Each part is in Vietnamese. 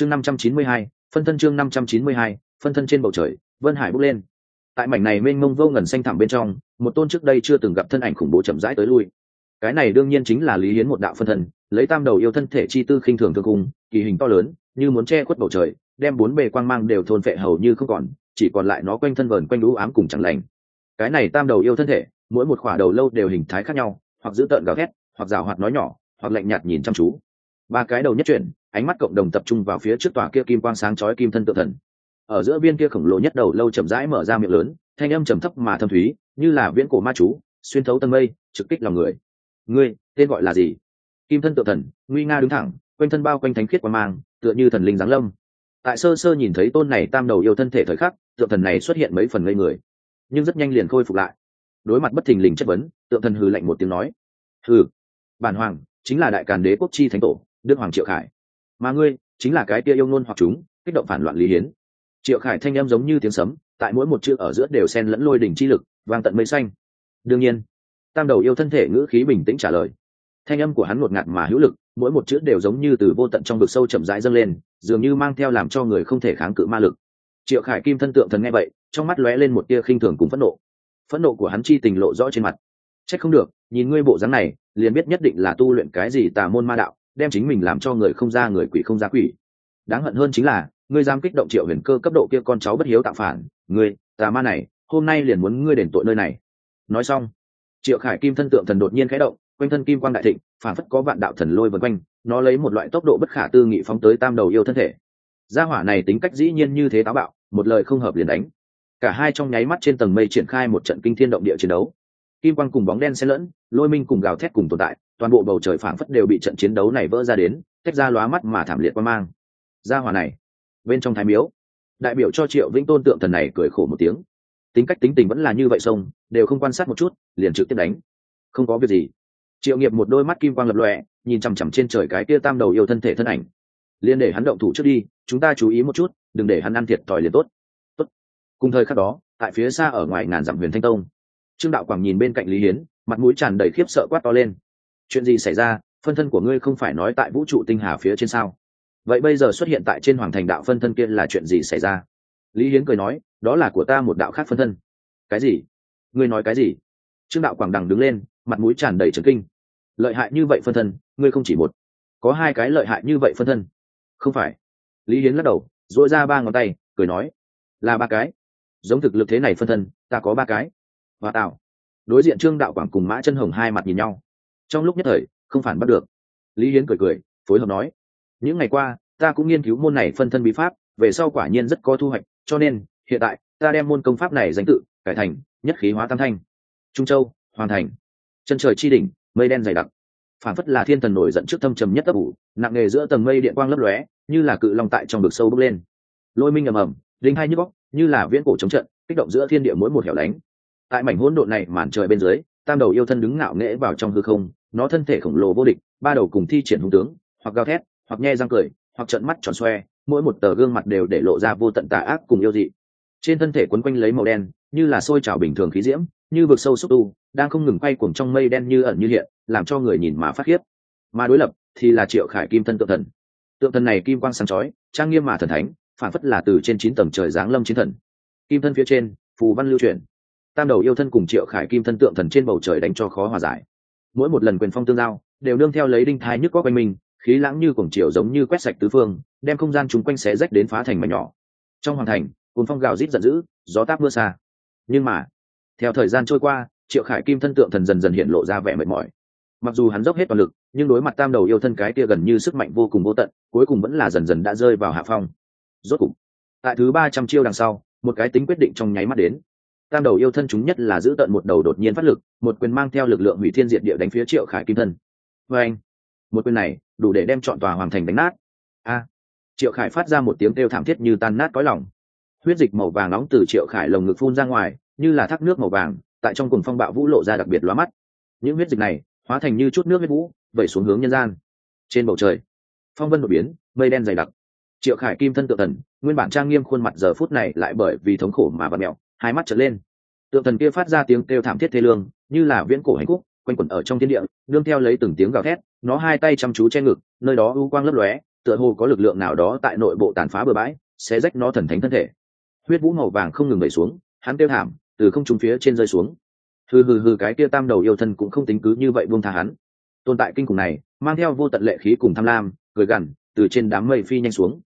chương năm trăm chín mươi hai, phân thân chương năm trăm chín mươi hai, phân thân trên bầu trời, vân hải bốc lên. Tại mảnh này mênh mông vô ngần xanh thẳm bên trong, một tôn trước đây chưa từng gặp thân ảnh khủng bố chậm rãi tới lui. Cái này đương nhiên chính là lý hiến một đạo phân thân, lấy tam đầu yêu thân thể chi tư khinh thường thương cung, kỳ hình to lớn, như muốn che khuất bầu trời, đem bốn bề quang mang đều thôn phệ hầu như không còn, chỉ còn lại nó quanh thân vờn quanh lũ ám cùng chẳng lành. Cái này tam đầu yêu thân thể, mỗi một khỏa đầu lâu đều hình thái khác nhau, hoặc giữ tợn gào ghét hoặc rào hoạt nói nhỏ, hoặc lạnh nhạt nhìn chăm chú. Ba cái đầu nhất chuyển ánh mắt cộng đồng tập trung vào phía trước tòa kia kim quang sáng chói kim thân tự thần. Ở giữa viên kia khổng lồ nhất đầu lâu chậm rãi mở ra miệng lớn, thanh âm trầm thấp mà thâm thúy, như là viễn cổ ma chú, xuyên thấu tầng mây, trực kích lòng người. Ngươi, tên gọi là gì? Kim thân tự thần, nguy nga đứng thẳng, quanh thân bao quanh thánh khiết qua mang, tựa như thần linh giáng lâm. Tại sơ sơ nhìn thấy tôn này tam đầu yêu thân thể thời khắc, tượng thần này xuất hiện mấy phần ngây người, nhưng rất nhanh liền khôi phục lại. Đối mặt bất thình lình chất vấn, tượng thần hừ lạnh một tiếng nói, hừ, bản hoàng, chính là đại càn đế quốc chi thánh tổ, đức hoàng triệu khải mà ngươi chính là cái tia yêu ngôn hoặc chúng, kích động phản loạn lý hiến. Triệu khải thanh em giống như tiếng sấm, tại mỗi một chữ ở giữa đều xen lẫn lôi đỉnh chi lực, vang tận mây xanh. Đương nhiên, tam đầu yêu thân thể ngữ khí bình tĩnh trả lời. Thanh âm của hắn ngột ngạt mà hữu lực, mỗi một chữ đều giống như từ vô tận trong vực sâu chậm rãi dâng lên, dường như mang theo làm cho người không thể kháng cự ma lực. Triệu khải kim thân tượng thần nghe vậy, trong mắt lóe lên một tia khinh thường cùng phẫn nộ. Phẫn nộ của hắn chi tình lộ rõ trên mặt. Trách không được, nhìn ngươi bộ dáng này, liền biết nhất định là tu luyện cái gì tà môn ma đạo đem chính mình làm cho người không ra người quỷ không ra quỷ. Đáng hận hơn chính là, ngươi dám kích động triệu huyền cơ cấp độ kia con cháu bất hiếu tạo phản. Ngươi, tà ma này, hôm nay liền muốn ngươi đền tội nơi này. Nói xong, triệu khải kim thân tượng thần đột nhiên khẽ động, quanh thân kim quang đại thịnh, phản phất có vạn đạo thần lôi vân quanh, nó lấy một loại tốc độ bất khả tư nghị phóng tới tam đầu yêu thân thể. Gia hỏa này tính cách dĩ nhiên như thế táo bạo, một lời không hợp liền đánh. Cả hai trong nháy mắt trên tầng mây triển khai một trận kinh thiên động địa chiến đấu kim quang cùng bóng đen xen lẫn, lôi minh cùng gào thét cùng tồn tại, toàn bộ bầu trời phảng phất đều bị trận chiến đấu này vỡ ra đến, tách ra lóa mắt mà thảm liệt qua mang. Gia hỏa này, bên trong thái miếu, đại biểu cho triệu vĩnh tôn tượng thần này cười khổ một tiếng. Tính cách tính tình vẫn là như vậy sông, đều không quan sát một chút, liền trực tiếp đánh. Không có việc gì. Triệu nghiệp một đôi mắt kim quang lập lòe, nhìn chằm chằm trên trời cái kia tam đầu yêu thân thể thân ảnh. Liền để hắn động thủ trước đi, chúng ta chú ý một chút, đừng để hắn ăn thiệt thòi liền tốt. Tốt. cùng thời khắc đó, tại phía xa ở ngoài ngàn dặm huyền thanh tông trương đạo quảng nhìn bên cạnh lý hiến, mặt mũi tràn đầy khiếp sợ quát to lên. Chuyện gì xảy ra? Phân thân của ngươi không phải nói tại vũ trụ tinh hà phía trên sao? Vậy bây giờ xuất hiện tại trên hoàng thành đạo phân thân kia là chuyện gì xảy ra? Lý hiến cười nói, đó là của ta một đạo khác phân thân. Cái gì? Ngươi nói cái gì? Trương đạo quảng đằng đứng lên, mặt mũi tràn đầy trấn kinh. Lợi hại như vậy phân thân, ngươi không chỉ một. Có hai cái lợi hại như vậy phân thân. Không phải. Lý hiến lắc đầu dội ra ba ngón tay, cười nói, là ba cái. Giống thực lực thế này phân thân, ta có ba cái và tạo. Đối diện trương đạo quảng cùng mã chân hồng hai mặt nhìn nhau. Trong lúc nhất thời, không phản bắt được. Lý hiến cười cười, phối hợp nói, những ngày qua, ta cũng nghiên cứu môn này phân thân bí pháp, về sau quả nhiên rất có thu hoạch, cho nên, hiện tại, ta đem môn công pháp này danh tự, cải thành, nhất khí hóa tam thanh. Trung châu, hoàn thành. Chân trời chi đỉnh, mây đen dày đặc. Phản phất là thiên thần nổi dẫn trước thâm trầm nhất ấp ủ, nặng nghề giữa tầng mây điện quang lấp lóe, như là cự long tại trong vực sâu bước lên. Lôi minh ầm ầm đinh hai như bóc như là viễn cổ chống trận, kích động giữa thiên địa mỗi một hẻo lánh tại mảnh hỗn độn này màn trời bên dưới, tam đầu yêu thân đứng ngạo nghễ vào trong hư không, nó thân thể khổng lồ vô địch, ba đầu cùng thi triển hung tướng, hoặc gào thét, hoặc nhe răng cười, hoặc trận mắt tròn xoe, mỗi một tờ gương mặt đều để lộ ra vô tận tà ác cùng yêu dị. Trên thân thể quấn quanh lấy màu đen, như là sôi trào bình thường khí diễm, như vực sâu xúc tu, đang không ngừng quay cuồng trong mây đen như ẩn như hiện, làm cho người nhìn mà phát khiếp. Mà đối lập thì là triệu khải kim thân tượng thần. Tượng thần này kim quang sáng chói, trang nghiêm mà thần thánh, phản phất là từ trên chín tầng trời giáng lâm chiến thần. Kim thân phía trên, phù văn lưu truyền tam đầu yêu thân cùng triệu khải kim thân tượng thần trên bầu trời đánh cho khó hòa giải. Mỗi một lần quyền phong tương giao, đều nương theo lấy đinh thái nhức có quanh mình, khí lãng như cổng chiều giống như quét sạch tứ phương, đem không gian chung quanh xé rách đến phá thành mảnh nhỏ. Trong hoàng thành cồn phong gào rít giận dữ, gió táp mưa xa. Nhưng mà, theo thời gian trôi qua, triệu khải kim thân tượng thần dần dần hiện lộ ra vẻ mệt mỏi. Mặc dù hắn dốc hết toàn lực, nhưng đối mặt tam đầu yêu thân cái kia gần như sức mạnh vô cùng vô tận, cuối cùng vẫn là dần dần đã rơi vào hạ phong. Rốt cục, tại thứ ba trăm chiêu đằng sau, một cái tính quyết định trong nháy mắt đến tam đầu yêu thân chúng nhất là giữ tận một đầu đột nhiên phát lực, một quyền mang theo lực lượng hủy thiên diệt địa đánh phía triệu khải kim thân. Vê anh, một quyền này đủ để đem chọn tòa hoàng thành đánh nát. A, triệu khải phát ra một tiếng kêu thảm thiết như tan nát cõi lòng. Huyết dịch màu vàng nóng từ triệu khải lồng ngực phun ra ngoài, như là thác nước màu vàng, tại trong cùng phong bạo vũ lộ ra đặc biệt lóa mắt. Những huyết dịch này hóa thành như chút nước huyết vũ, vẩy xuống hướng nhân gian. Trên bầu trời, phong vân đột biến, mây đen dày đặc. Triệu khải kim thân tự thần, nguyên bản trang nghiêm khuôn mặt giờ phút này lại bởi vì thống khổ mà bật mẹo hai mắt trở lên. Tượng thần kia phát ra tiếng kêu thảm thiết thê lương, như là viễn cổ hành khúc, quanh quẩn ở trong thiên địa, nương theo lấy từng tiếng gào thét, nó hai tay chăm chú che ngực, nơi đó u quang lấp lóe, tựa hồ có lực lượng nào đó tại nội bộ tàn phá bừa bãi sẽ rách nó thần thánh thân thể. Huyết vũ màu vàng không ngừng đẩy xuống, hắn kêu thảm, từ không trung phía trên rơi xuống. Hừ hừ hừ, cái kia tam đầu yêu thân cũng không tính cứ như vậy buông tha hắn. Tồn tại kinh khủng này, mang theo vô tận lệ khí cùng tham lam, cười gằn, từ trên đám mây phi nhanh xuống.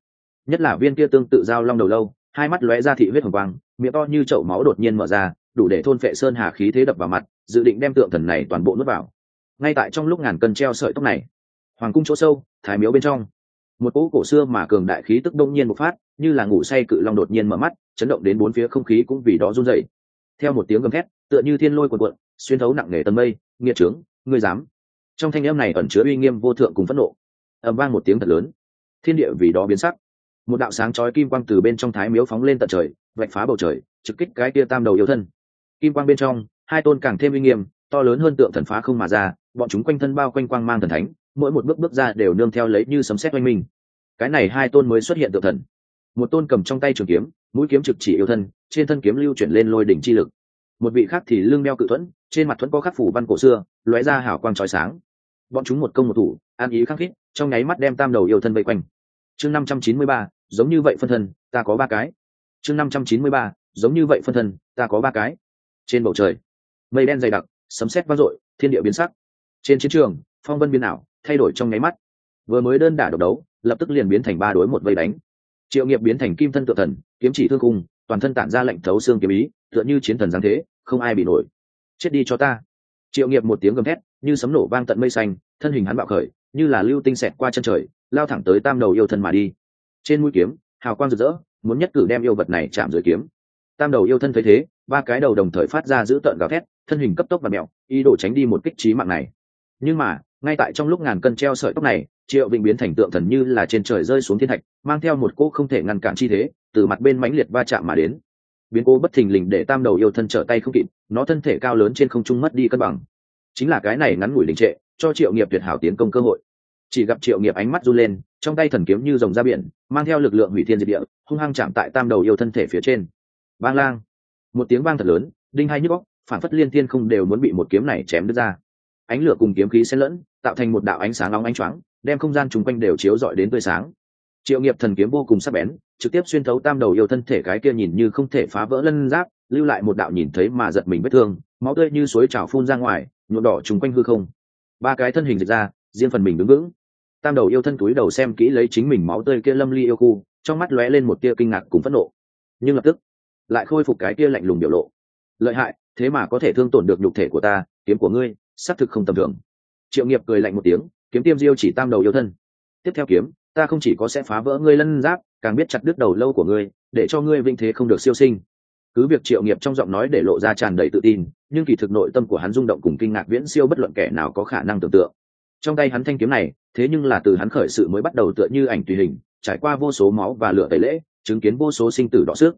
Nhất là viên kia tương tự giao long đầu lâu hai mắt lóe ra thị huyết hồng quang, miệng to như chậu máu đột nhiên mở ra, đủ để thôn phệ sơn hà khí thế đập vào mặt, dự định đem tượng thần này toàn bộ nuốt vào. Ngay tại trong lúc ngàn cân treo sợi tóc này, hoàng cung chỗ sâu, thái miếu bên trong, một cỗ cổ xưa mà cường đại khí tức đông nhiên một phát, như là ngủ say cự long đột nhiên mở mắt, chấn động đến bốn phía không khí cũng vì đó run dậy theo một tiếng gầm thét, tựa như thiên lôi cuộn cuộn, xuyên thấu nặng nề tầm mây, nghiệt trướng, ngươi dám. Trong thanh âm này ẩn chứa uy nghiêm vô thượng cùng phẫn nộ. Ầm vang một tiếng thật lớn. Thiên địa vì đó biến sắc một đạo sáng chói kim quang từ bên trong thái miếu phóng lên tận trời, vạch phá bầu trời, trực kích cái tia tam đầu yêu thân. Kim quang bên trong, hai tôn càng thêm uy nghiêm, to lớn hơn tượng thần phá không mà ra, bọn chúng quanh thân bao quanh quang mang thần thánh, mỗi một bước bước ra đều nương theo lấy như sấm sét oanh minh. Cái này hai tôn mới xuất hiện tượng thần. Một tôn cầm trong tay trường kiếm, mũi kiếm trực chỉ yêu thân, trên thân kiếm lưu chuyển lên lôi đỉnh chi lực. Một vị khác thì lưng đeo cự thuẫn, trên mặt thuẫn có khắc phủ văn cổ xưa, lóe ra hào quang trói sáng. Bọn chúng một công một thủ, an ý khắc khít, trong nháy mắt đem tam đầu yêu thân vây quanh chương năm trăm chín mươi ba, giống như vậy phân thân, ta có ba cái. Chương năm trăm chín mươi ba, giống như vậy phân thân, ta có ba cái. Trên bầu trời, mây đen dày đặc, sấm sét vang dội, thiên địa biến sắc. Trên chiến trường, phong vân biến ảo, thay đổi trong nháy mắt. Vừa mới đơn đả độc đấu, lập tức liền biến thành ba đối một vây đánh. Triệu nghiệp biến thành kim thân tự thần, kiếm chỉ thương cung, toàn thân tản ra lệnh thấu xương kiếm ý, tựa như chiến thần giáng thế, không ai bị nổi. Chết đi cho ta. Triệu nghiệp một tiếng gầm thét, như sấm nổ vang tận mây xanh, thân hình hắn bạo khởi, như là lưu tinh xẹt qua chân trời lao thẳng tới tam đầu yêu thân mà đi. Trên mũi kiếm, hào quang rực rỡ, muốn nhất cử đem yêu vật này chạm dưới kiếm. Tam đầu yêu thân thấy thế, ba cái đầu đồng thời phát ra giữ tợn gào thét, thân hình cấp tốc và mẹo, ý đồ tránh đi một kích trí mạng này. Nhưng mà, ngay tại trong lúc ngàn cân treo sợi tóc này, triệu vĩnh biến thành tượng thần như là trên trời rơi xuống thiên thạch, mang theo một cỗ không thể ngăn cản chi thế, từ mặt bên mãnh liệt va chạm mà đến. Biến cố bất thình lình để tam đầu yêu thân trở tay không kịp, nó thân thể cao lớn trên không trung mất đi cân bằng. Chính là cái này ngắn ngủi đình trệ, cho triệu nghiệp tuyệt hảo tiến công cơ hội chỉ gặp triệu nghiệp ánh mắt run lên, trong tay thần kiếm như dòng ra biển, mang theo lực lượng hủy thiên diệt địa, hung hăng chạm tại tam đầu yêu thân thể phía trên. Vang lang. Một tiếng vang thật lớn, đinh hai nhức góc phản phất liên thiên không đều muốn bị một kiếm này chém đứt ra. Ánh lửa cùng kiếm khí xen lẫn, tạo thành một đạo ánh sáng nóng ánh choáng, đem không gian chung quanh đều chiếu rọi đến tươi sáng. Triệu nghiệp thần kiếm vô cùng sắc bén, trực tiếp xuyên thấu tam đầu yêu thân thể cái kia nhìn như không thể phá vỡ lân giáp, lưu lại một đạo nhìn thấy mà giật mình vết thương, máu tươi như suối trào phun ra ngoài, nhuộm đỏ chung quanh hư không. Ba cái thân hình dịch ra, riêng phần mình đứng vững tam đầu yêu thân túi đầu xem kỹ lấy chính mình máu tươi kia lâm ly yêu khu, trong mắt lóe lên một tia kinh ngạc cùng phẫn nộ. Nhưng lập tức, lại khôi phục cái tia lạnh lùng biểu lộ. Lợi hại, thế mà có thể thương tổn được nhục thể của ta, kiếm của ngươi, xác thực không tầm thường. Triệu nghiệp cười lạnh một tiếng, kiếm tiêm diêu chỉ tam đầu yêu thân. Tiếp theo kiếm, ta không chỉ có sẽ phá vỡ ngươi lân giáp, càng biết chặt đứt đầu lâu của ngươi, để cho ngươi vinh thế không được siêu sinh. Cứ việc triệu nghiệp trong giọng nói để lộ ra tràn đầy tự tin, nhưng kỳ thực nội tâm của hắn rung động cùng kinh ngạc viễn siêu bất luận kẻ nào có khả năng tưởng tượng trong tay hắn thanh kiếm này, thế nhưng là từ hắn khởi sự mới bắt đầu tựa như ảnh tùy hình, trải qua vô số máu và lửa tẩy lễ, chứng kiến vô số sinh tử đỏ xước.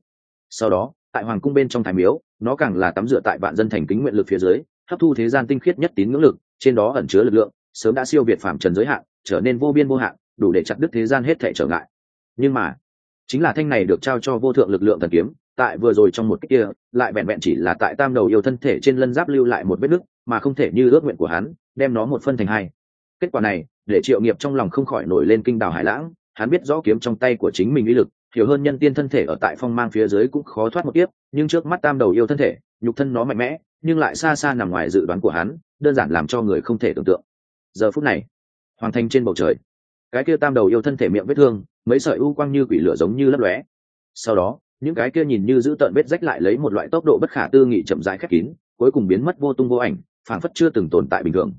Sau đó, tại hoàng cung bên trong thái miếu, nó càng là tắm rửa tại vạn dân thành kính nguyện lực phía dưới, hấp thu thế gian tinh khiết nhất tín ngưỡng lực, trên đó ẩn chứa lực lượng, sớm đã siêu việt phạm trần giới hạn, trở nên vô biên vô hạn, đủ để chặt đứt thế gian hết thể trở ngại. Nhưng mà, chính là thanh này được trao cho vô thượng lực lượng thần kiếm, tại vừa rồi trong một cách kia, lại vẹn vẹn chỉ là tại tam đầu yêu thân thể trên lân giáp lưu lại một vết nứt, mà không thể như ước nguyện của hắn, đem nó một phân thành hai kết quả này, để triệu nghiệp trong lòng không khỏi nổi lên kinh đào hải lãng, hắn biết rõ kiếm trong tay của chính mình uy lực, hiểu hơn nhân tiên thân thể ở tại phong mang phía dưới cũng khó thoát một tiếp nhưng trước mắt tam đầu yêu thân thể, nhục thân nó mạnh mẽ, nhưng lại xa xa nằm ngoài dự đoán của hắn, đơn giản làm cho người không thể tưởng tượng. Giờ phút này, hoàng thành trên bầu trời, cái kia tam đầu yêu thân thể miệng vết thương, mấy sợi u quang như quỷ lửa giống như lấp lóe. Sau đó, những cái kia nhìn như giữ tợn vết rách lại lấy một loại tốc độ bất khả tư nghị chậm rãi khép kín, cuối cùng biến mất vô tung vô ảnh, phảng phất chưa từng tồn tại bình thường.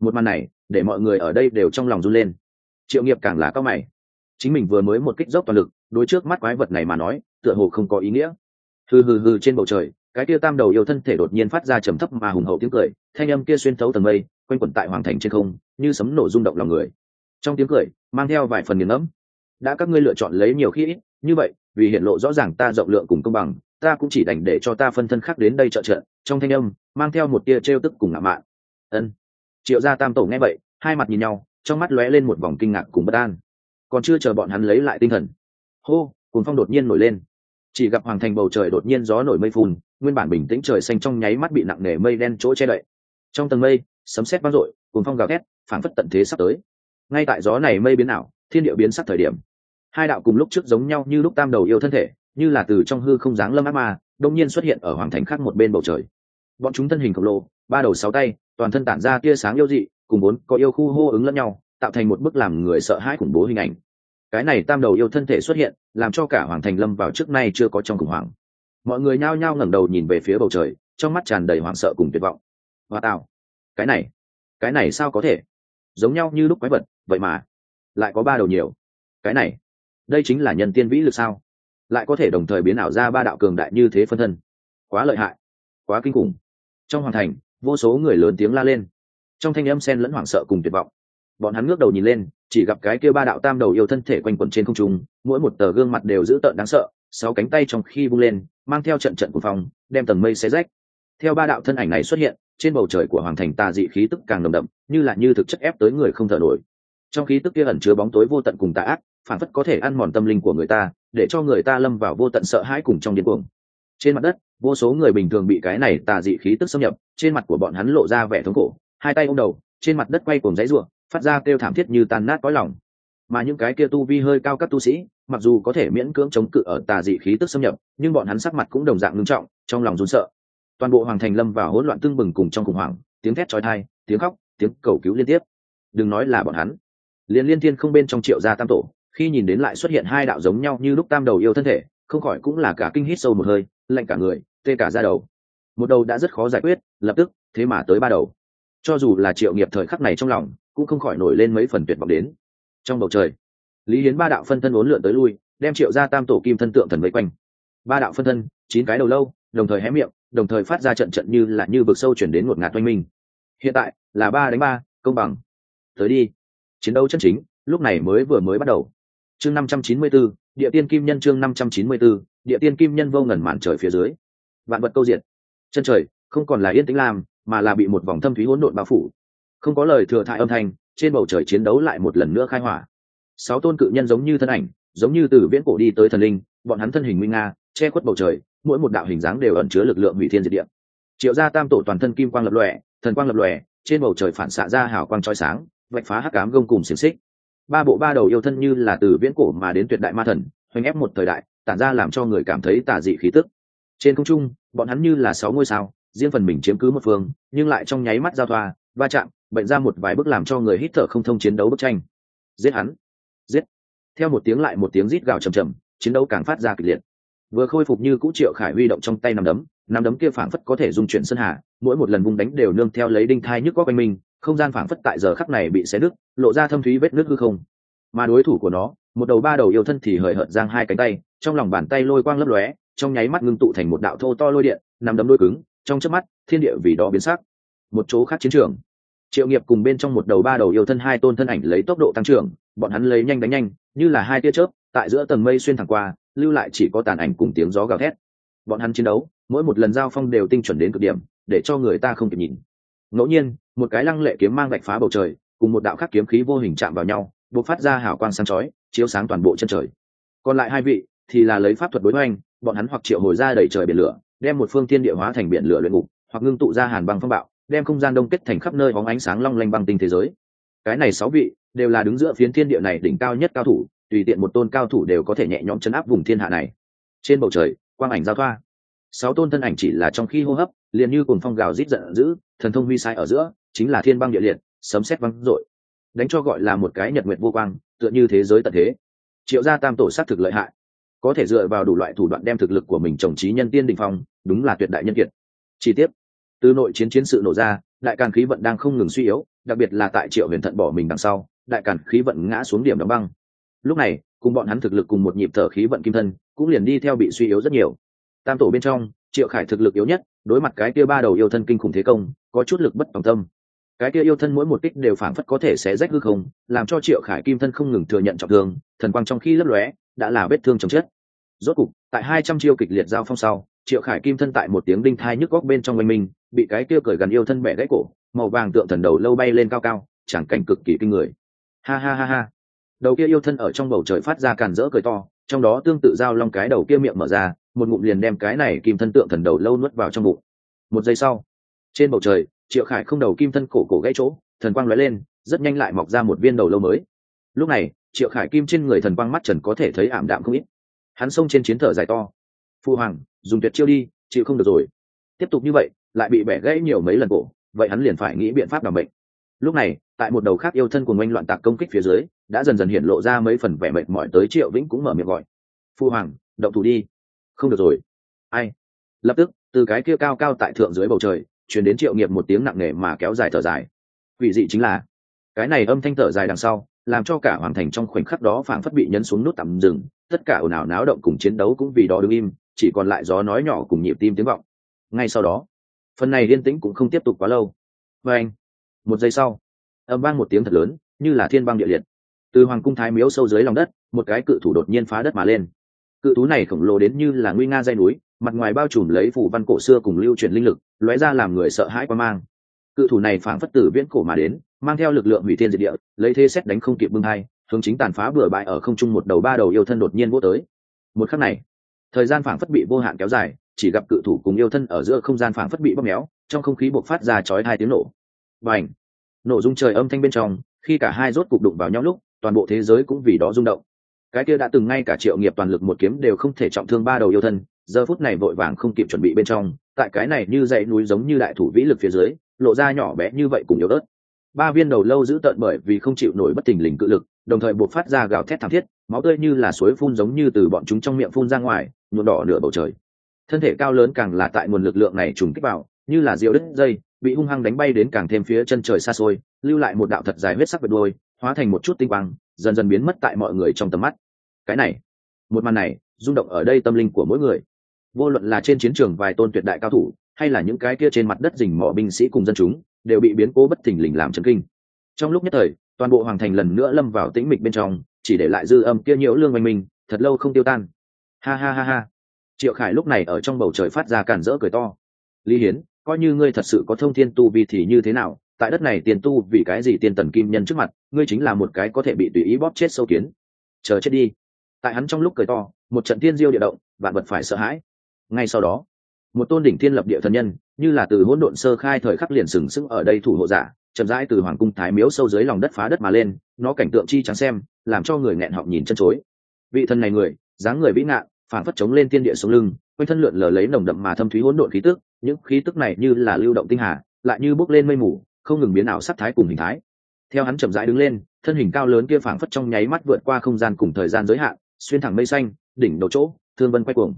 Một màn này để mọi người ở đây đều trong lòng run lên. Triệu nghiệp càng là cao mày. Chính mình vừa mới một kích dốc toàn lực, đối trước mắt quái vật này mà nói, tựa hồ không có ý nghĩa. Hừ hừ hừ trên bầu trời, cái kia tam đầu yêu thân thể đột nhiên phát ra trầm thấp mà hùng hậu tiếng cười, thanh âm kia xuyên thấu tầng mây, quanh quẩn tại hoàng thành trên không, như sấm nổ rung động lòng người. Trong tiếng cười, mang theo vài phần nghiền ngẫm. Đã các ngươi lựa chọn lấy nhiều khi ít, như vậy, vì hiện lộ rõ ràng ta rộng lượng cùng công bằng, ta cũng chỉ đành để cho ta phân thân khác đến đây trợ trợ. Trong thanh âm, mang theo một tia trêu tức cùng ngạo mạn. Ân triệu gia tam tổ nghe vậy, hai mặt nhìn nhau, trong mắt lóe lên một vòng kinh ngạc cùng bất an. Còn chưa chờ bọn hắn lấy lại tinh thần, hô cuốn phong đột nhiên nổi lên. Chỉ gặp hoàng thành bầu trời đột nhiên gió nổi mây phun nguyên bản bình tĩnh trời xanh trong nháy mắt bị nặng nề mây đen chỗ che đậy. Trong tầng mây, sấm sét vang dội cuốn phong gào thét, phảng phất tận thế sắp tới. Ngay tại gió này mây biến ảo, thiên địa biến sắc thời điểm. Hai đạo cùng lúc trước giống nhau như lúc tam đầu yêu thân thể, như là từ trong hư không dáng lâm ác ma đông nhiên xuất hiện ở hoàng thành khác một bên bầu trời bọn chúng thân hình khổng lồ, ba đầu sáu tay, toàn thân tản ra tia sáng yêu dị, cùng bốn có yêu khu hô ứng lẫn nhau, tạo thành một bức làm người sợ hãi khủng bố hình ảnh. Cái này tam đầu yêu thân thể xuất hiện, làm cho cả hoàng thành lâm vào trước nay chưa có trong khủng hoảng. Mọi người nhao nhao ngẩng đầu nhìn về phía bầu trời, trong mắt tràn đầy hoảng sợ cùng tuyệt vọng. Hoa tạo cái này cái này sao có thể? Giống nhau như lúc quái vật, vậy mà lại có ba đầu nhiều. Cái này, đây chính là nhân tiên vĩ lực sao? Lại có thể đồng thời biến ảo ra ba đạo cường đại như thế phân thân. Quá lợi hại, quá kinh khủng trong hoàng thành, vô số người lớn tiếng la lên. Trong thanh âm sen lẫn hoảng sợ cùng tuyệt vọng. Bọn hắn ngước đầu nhìn lên, chỉ gặp cái kia ba đạo tam đầu yêu thân thể quanh quẩn trên không trung, mỗi một tờ gương mặt đều dữ tợn đáng sợ, sáu cánh tay trong khi vung lên, mang theo trận trận của phòng đem tầng mây xé rách. Theo ba đạo thân ảnh này xuất hiện, trên bầu trời của hoàng thành tà dị khí tức càng nồng đậm, như là như thực chất ép tới người không thở nổi. Trong khí tức kia ẩn chứa bóng tối vô tận cùng tà ác, phản phất có thể ăn mòn tâm linh của người ta, để cho người ta lâm vào vô tận sợ hãi cùng trong điên cuồng trên mặt đất, vô số người bình thường bị cái này tà dị khí tức xâm nhập, trên mặt của bọn hắn lộ ra vẻ thống khổ, hai tay ôm đầu, trên mặt đất quay cuồng dãy ruộng, phát ra kêu thảm thiết như tan nát có lòng. Mà những cái kia tu vi hơi cao các tu sĩ, mặc dù có thể miễn cưỡng chống cự ở tà dị khí tức xâm nhập, nhưng bọn hắn sắc mặt cũng đồng dạng ngưng trọng, trong lòng run sợ. Toàn bộ hoàng thành lâm vào hỗn loạn tương bừng cùng trong khủng hoảng, tiếng thét chói tai, tiếng khóc, tiếng cầu cứu liên tiếp. Đừng nói là bọn hắn. Liên liên thiên không bên trong triệu gia tam tổ, khi nhìn đến lại xuất hiện hai đạo giống nhau như lúc tam đầu yêu thân thể không khỏi cũng là cả kinh hít sâu một hơi, lạnh cả người, tê cả ra đầu. Một đầu đã rất khó giải quyết, lập tức, thế mà tới ba đầu. Cho dù là triệu nghiệp thời khắc này trong lòng, cũng không khỏi nổi lên mấy phần tuyệt vọng đến. Trong bầu trời, lý hiến ba đạo phân thân uốn lượn tới lui, đem triệu ra tam tổ kim thân tượng thần vây quanh. Ba đạo phân thân, chín cái đầu lâu, đồng thời hé miệng, đồng thời phát ra trận trận như là như vực sâu chuyển đến một ngạt oanh minh. Hiện tại, là ba đánh ba, công bằng. Tới đi. Chiến đấu chân chính, lúc này mới vừa mới bắt đầu. Chương năm trăm chín mươi bốn địa tiên kim nhân chương năm trăm chín mươi 594, địa tiên kim nhân vô ngần màn trời phía dưới. Vạn vật câu diện chân trời không còn là yên tĩnh làm mà là bị một vòng thâm thúy hỗn độn bao phủ. Không có lời thừa thại âm thanh trên bầu trời chiến đấu lại một lần nữa khai hỏa. Sáu tôn cự nhân giống như thân ảnh giống như từ viễn cổ đi tới thần linh bọn hắn thân hình minh nga che khuất bầu trời mỗi một đạo hình dáng đều ẩn chứa lực lượng hủy thiên diệt địa. Triệu gia tam tổ toàn thân kim quang lập lòe thần quang lập lòe trên bầu trời phản xạ ra hào quang trói sáng vạch phá hắc cám gông cùng xiềng xích ba bộ ba đầu yêu thân như là từ viễn cổ mà đến tuyệt đại ma thần, hoành ép một thời đại, tản ra làm cho người cảm thấy tà dị khí tức. Trên không trung, bọn hắn như là sáu ngôi sao, riêng phần mình chiếm cứ một phương, nhưng lại trong nháy mắt giao thoa, va chạm, bệnh ra một vài bước làm cho người hít thở không thông chiến đấu bức tranh. Giết hắn! Giết! Theo một tiếng lại một tiếng rít gào chầm chầm chiến đấu càng phát ra kịch liệt. Vừa khôi phục như cũ triệu khải huy động trong tay nằm đấm nằm đấm kia phảng phất có thể dung chuyển sân hà mỗi một lần vung đánh đều nương theo lấy đinh thai nhức có quanh mình không gian phảng phất tại giờ khắc này bị xé nứt, lộ ra thâm thúy vết nước hư không. Mà đối thủ của nó, một đầu ba đầu yêu thân thì hời hợt giang hai cánh tay, trong lòng bàn tay lôi quang lấp lóe, trong nháy mắt ngưng tụ thành một đạo thô to lôi điện, nằm đấm đôi cứng, trong chớp mắt, thiên địa vì đó biến sắc. Một chỗ khác chiến trường. Triệu nghiệp cùng bên trong một đầu ba đầu yêu thân hai tôn thân ảnh lấy tốc độ tăng trưởng, bọn hắn lấy nhanh đánh nhanh, như là hai tia chớp, tại giữa tầng mây xuyên thẳng qua, lưu lại chỉ có tàn ảnh cùng tiếng gió gào thét. Bọn hắn chiến đấu, mỗi một lần giao phong đều tinh chuẩn đến cực điểm, để cho người ta không kịp nhìn ngẫu nhiên, một cái lăng lệ kiếm mang gạch phá bầu trời, cùng một đạo khắc kiếm khí vô hình chạm vào nhau buộc phát ra hào quang sáng chói, chiếu sáng toàn bộ chân trời. Còn lại hai vị thì là lấy pháp thuật đối hoành, bọn hắn hoặc triệu hồi ra đẩy trời biển lửa, đem một phương tiên địa hóa thành biển lửa luyện ngục, hoặc ngưng tụ ra hàn băng phong bạo, đem không gian đông kết thành khắp nơi bóng ánh sáng long lanh băng tinh thế giới. Cái này sáu vị đều là đứng giữa phiến thiên địa này đỉnh cao nhất cao thủ, tùy tiện một tôn cao thủ đều có thể nhẹ nhõm chấn áp vùng thiên hạ này. Trên bầu trời, quang ảnh giao thoa. Sáu tôn thân ảnh chỉ là trong khi hô hấp liền như cùng phong gào rít giận dữ, thần thông huy sai ở giữa, chính là thiên băng địa liệt, sấm xét văng dội. Đánh cho gọi là một cái nhật nguyệt vô quang, tựa như thế giới tận thế. Triệu gia tam tổ sát thực lợi hại. Có thể dựa vào đủ loại thủ đoạn đem thực lực của mình trồng trí nhân tiên đình phong, đúng là tuyệt đại nhân kiệt. Chi tiết. Từ nội chiến chiến sự nổ ra, đại càn khí vận đang không ngừng suy yếu, đặc biệt là tại triệu huyền thận bỏ mình đằng sau, đại càn khí vận ngã xuống điểm đóng băng. Lúc này, cùng bọn hắn thực lực cùng một nhịp thở khí vận kim thân, cũng liền đi theo bị suy yếu rất nhiều. Tam tổ bên trong, triệu khải thực lực yếu nhất đối mặt cái kia ba đầu yêu thân kinh khủng thế công, có chút lực bất tòng tâm. Cái kia yêu thân mỗi một kích đều phản phất có thể sẽ rách hư không, làm cho triệu khải kim thân không ngừng thừa nhận trọng thương, thần quang trong khi lấp lóe, đã là vết thương chồng chết. Rốt cục, tại hai trăm chiêu kịch liệt giao phong sau, triệu khải kim thân tại một tiếng đinh thai nhức góc bên trong oanh minh bị cái kia cởi gần yêu thân bẻ gãy cổ, màu vàng tượng thần đầu lâu bay lên cao cao, chẳng cảnh cực kỳ kinh người. Ha ha ha ha. Đầu kia yêu thân ở trong bầu trời phát ra càn rỡ cười to, trong đó tương tự giao long cái đầu kia miệng mở ra một ngụm liền đem cái này kim thân tượng thần đầu lâu nuốt vào trong bụng. Một giây sau, trên bầu trời, triệu khải không đầu kim thân cổ cổ gãy chỗ, thần quang lóe lên, rất nhanh lại mọc ra một viên đầu lâu mới. Lúc này, triệu khải kim trên người thần quang mắt trần có thể thấy ảm đạm không ít. Hắn xông trên chiến thở dài to. Phu hoàng, dùng tuyệt chiêu đi, chịu không được rồi. Tiếp tục như vậy, lại bị bẻ gãy nhiều mấy lần cổ, vậy hắn liền phải nghĩ biện pháp đảm bệnh. Lúc này, tại một đầu khác yêu thân của ngoanh loạn tạc công kích phía dưới, đã dần dần hiện lộ ra mấy phần vẻ mệt mỏi tới triệu vĩnh cũng mở miệng gọi. Phu hoàng, động thủ đi không được rồi. Ai? Lập tức, từ cái kia cao cao tại thượng dưới bầu trời chuyển đến triệu nghiệp một tiếng nặng nề mà kéo dài thở dài. Quỷ dị chính là, cái này âm thanh thở dài đằng sau, làm cho cả hoàng thành trong khoảnh khắc đó phảng phất bị nhấn xuống nút tạm dừng, tất cả ồn ào náo động cùng chiến đấu cũng vì đó đứng im, chỉ còn lại gió nói nhỏ cùng nhịp tim tiếng vọng. Ngay sau đó, phần này yên tĩnh cũng không tiếp tục quá lâu. Và anh, một giây sau, âm vang một tiếng thật lớn, như là thiên băng địa liệt. Từ hoàng cung thái miếu sâu dưới lòng đất, một cái cự thủ đột nhiên phá đất mà lên cự thú này khổng lồ đến như là nguy nga dây núi, mặt ngoài bao trùm lấy phủ văn cổ xưa cùng lưu truyền linh lực, lóe ra làm người sợ hãi qua mang. Cự thủ này phảng phất tử viễn cổ mà đến, mang theo lực lượng hủy thiên diệt địa, lấy thế xét đánh không kịp bưng hai, hướng chính tàn phá bừa bãi ở không trung một đầu ba đầu yêu thân đột nhiên vô tới. Một khắc này, thời gian phảng phất bị vô hạn kéo dài, chỉ gặp cự thủ cùng yêu thân ở giữa không gian phảng phất bị bóp méo, trong không khí bộc phát ra chói hai tiếng nổ. Và ảnh nổ dung trời âm thanh bên trong, khi cả hai rốt cục đụng vào nhau lúc, toàn bộ thế giới cũng vì đó rung động cái kia đã từng ngay cả triệu nghiệp toàn lực một kiếm đều không thể trọng thương ba đầu yêu thân, giờ phút này vội vàng không kịp chuẩn bị bên trong, tại cái này như dãy núi giống như đại thủ vĩ lực phía dưới, lộ ra nhỏ bé như vậy cùng yếu ớt. Ba viên đầu lâu giữ tợn bởi vì không chịu nổi bất tình lình cự lực, đồng thời buộc phát ra gào thét thảm thiết, máu tươi như là suối phun giống như từ bọn chúng trong miệng phun ra ngoài, nhuộm đỏ nửa bầu trời. Thân thể cao lớn càng là tại nguồn lực lượng này trùng kích vào, như là rượu đứt dây, bị hung hăng đánh bay đến càng thêm phía chân trời xa xôi, lưu lại một đạo thật dài huyết sắc vệt đôi hóa thành một chút tinh quang, dần dần biến mất tại mọi người trong tầm mắt cái này, một màn này, rung động ở đây tâm linh của mỗi người. Vô luận là trên chiến trường vài tôn tuyệt đại cao thủ, hay là những cái kia trên mặt đất rình mỏ binh sĩ cùng dân chúng, đều bị biến cố bất thình lình làm chấn kinh. Trong lúc nhất thời, toàn bộ hoàng thành lần nữa lâm vào tĩnh mịch bên trong, chỉ để lại dư âm kia nhiễu lương oanh minh, thật lâu không tiêu tan. Ha ha ha ha. Triệu khải lúc này ở trong bầu trời phát ra cản rỡ cười to. Lý hiến, coi như ngươi thật sự có thông thiên tu vi thì như thế nào? Tại đất này tiền tu vì cái gì tiền tần kim nhân trước mặt, ngươi chính là một cái có thể bị tùy ý bóp chết sâu kiến. Chờ chết đi tại hắn trong lúc cười to, một trận tiên diêu địa động, vạn vật phải sợ hãi. Ngay sau đó, một tôn đỉnh thiên lập địa thần nhân, như là từ hỗn độn sơ khai thời khắc liền sừng sững ở đây thủ hộ giả, chậm rãi từ hoàng cung thái miếu sâu dưới lòng đất phá đất mà lên, nó cảnh tượng chi trắng xem, làm cho người nghẹn họng nhìn chân chối. Vị thần này người, dáng người vĩ ngạn phản phất chống lên tiên địa sống lưng, quanh thân lượn lờ lấy nồng đậm mà thâm thúy hỗn độn khí tức, những khí tức này như là lưu động tinh hà, lại như bốc lên mây mù, không ngừng biến ảo sắc thái cùng hình thái. Theo hắn chậm rãi đứng lên, thân hình cao lớn kia phảng phất trong nháy mắt vượt qua không gian cùng thời gian giới hạn xuyên thẳng mây xanh, đỉnh đầu chỗ, thương vân quay cuồng.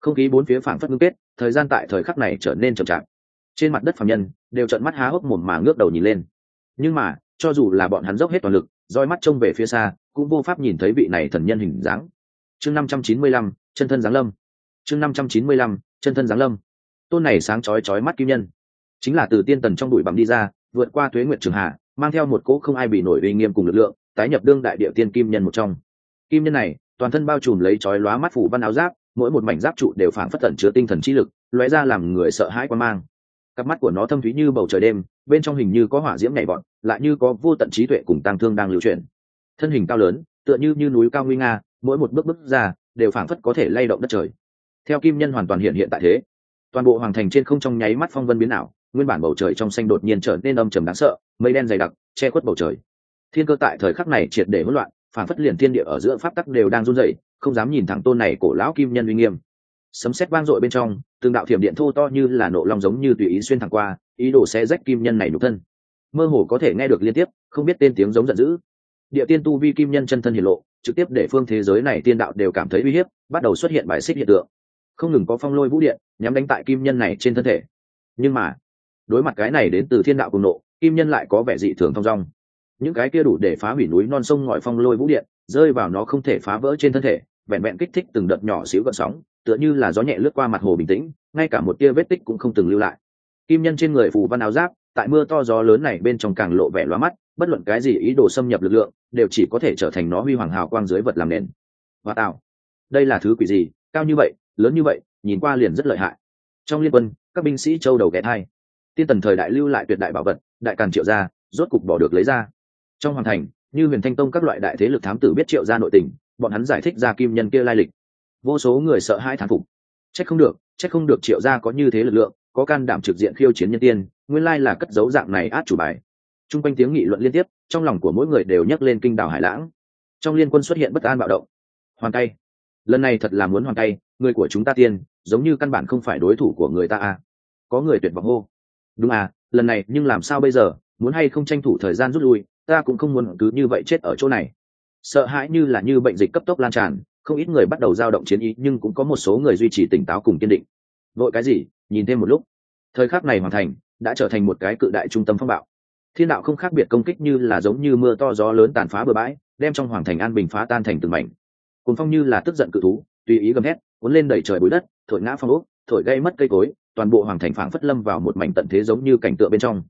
Không khí bốn phía phảng phất ngưng kết, thời gian tại thời khắc này trở nên chậm chạp. Trên mặt đất phạm nhân đều trợn mắt há hốc mồm mà ngước đầu nhìn lên. Nhưng mà, cho dù là bọn hắn dốc hết toàn lực, roi mắt trông về phía xa, cũng vô pháp nhìn thấy vị này thần nhân hình dáng. Chương năm trăm chín mươi lăm, chân thân giáng lâm. Chương năm trăm chín mươi lăm, chân thân giáng lâm. Tôn này sáng chói chói mắt kim nhân. Chính là từ tiên tần trong bụi bặm đi ra, vượt qua tuế nguyệt trường hạ, mang theo một cỗ không ai bị nổi uy nghiêm cùng lực lượng, tái nhập đương đại địa tiên kim nhân một trong. Kim nhân này toàn thân bao trùm lấy chói lóa mắt phủ văn áo giáp mỗi một mảnh giáp trụ đều phản phất tẩn chứa tinh thần trí lực lóe ra làm người sợ hãi quan mang. Cặp mắt của nó thâm thúy như bầu trời đêm bên trong hình như có hỏa diễm nhảy vọt, lại như có vô tận trí tuệ cùng tăng thương đang lưu truyền thân hình cao lớn tựa như như núi cao nguy nga mỗi một bước bước ra đều phảng phất có thể lay động đất trời. Theo kim nhân hoàn toàn hiện hiện tại thế toàn bộ hoàng thành trên không trong nháy mắt phong vân biến ảo nguyên bản bầu trời trong xanh đột nhiên trở nên âm trầm đáng sợ mây đen dày đặc che khuất bầu trời. Thiên cơ tại thời khắc này triệt để hỗn loạn phản phất liền thiên địa ở giữa pháp tắc đều đang run rẩy, không dám nhìn thẳng tôn này cổ lão kim nhân uy nghiêm. Sấm sét vang dội bên trong, từng đạo thiểm điện thô to như là nộ long giống như tùy ý xuyên thẳng qua, ý đồ sẽ rách kim nhân này nhục thân. Mơ hồ có thể nghe được liên tiếp, không biết tên tiếng giống giận dữ. Địa tiên tu vi kim nhân chân thân hiển lộ, trực tiếp để phương thế giới này tiên đạo đều cảm thấy uy hiếp, bắt đầu xuất hiện bài xích hiện tượng. Không ngừng có phong lôi vũ điện, nhắm đánh tại kim nhân này trên thân thể. Nhưng mà, đối mặt cái này đến từ thiên đạo cùng nộ, kim nhân lại có vẻ dị thường thong dong những cái kia đủ để phá hủy núi non sông ngòi phong lôi vũ điện, rơi vào nó không thể phá vỡ trên thân thể, vẹn vẹn kích thích từng đợt nhỏ xíu gợn sóng, tựa như là gió nhẹ lướt qua mặt hồ bình tĩnh, ngay cả một tia vết tích cũng không từng lưu lại. Kim nhân trên người phù văn áo giáp, tại mưa to gió lớn này bên trong càng lộ vẻ loa mắt, bất luận cái gì ý đồ xâm nhập lực lượng, đều chỉ có thể trở thành nó huy hoàng hào quang dưới vật làm nền. Và tạo đây là thứ quỷ gì? Cao như vậy, lớn như vậy, nhìn qua liền rất lợi hại. Trong liên quân, các binh sĩ châu đầu ghé thai. Tiên tần thời đại lưu lại tuyệt đại bảo vật, đại càn triệu gia rốt cục bỏ được lấy ra trong hoàng thành, như huyền thanh tông các loại đại thế lực thám tử biết triệu gia nội tình, bọn hắn giải thích ra kim nhân kia lai lịch. Vô số người sợ hai thán phục. Trách không được, trách không được triệu gia có như thế lực lượng, có can đảm trực diện khiêu chiến nhân tiên, nguyên lai là cất dấu dạng này át chủ bài. T r u n g quanh tiếng nghị luận liên tiếp, trong lòng của mỗi người đều nhấc lên kinh đảo hải lãng. Trong liên quân xuất hiện bất an bạo động. Hoàn tay lần này thật là muốn hoàn tay người của chúng ta tiên, giống như căn bản không phải đối thủ của người ta à. có người tuyệt vọng hô. Đúng à lần này, nhưng làm sao bây giờ, muốn hay không tranh thủ thời gian rút lui? Ta cũng không muốn cứ như vậy chết ở chỗ này. Sợ hãi như là như bệnh dịch cấp tốc lan tràn, không ít người bắt đầu dao động chiến ý, nhưng cũng có một số người duy trì tỉnh táo cùng kiên định. Vội cái gì? Nhìn thêm một lúc. Thời khắc này hoàn thành, đã trở thành một cái cự đại trung tâm phong bạo. Thiên đạo không khác biệt công kích như là giống như mưa to gió lớn tàn phá bừa bãi, đem trong hoàng thành an bình phá tan thành từng mảnh. Cùng phong như là tức giận cự thú, tùy ý gầm hét, cuốn lên đẩy trời bụi đất, thổi ngã phong ốc, thổi gây mất cây cối, toàn bộ hoàng thành phảng phất lâm vào một mảnh tận thế giống như cảnh tượng bên trong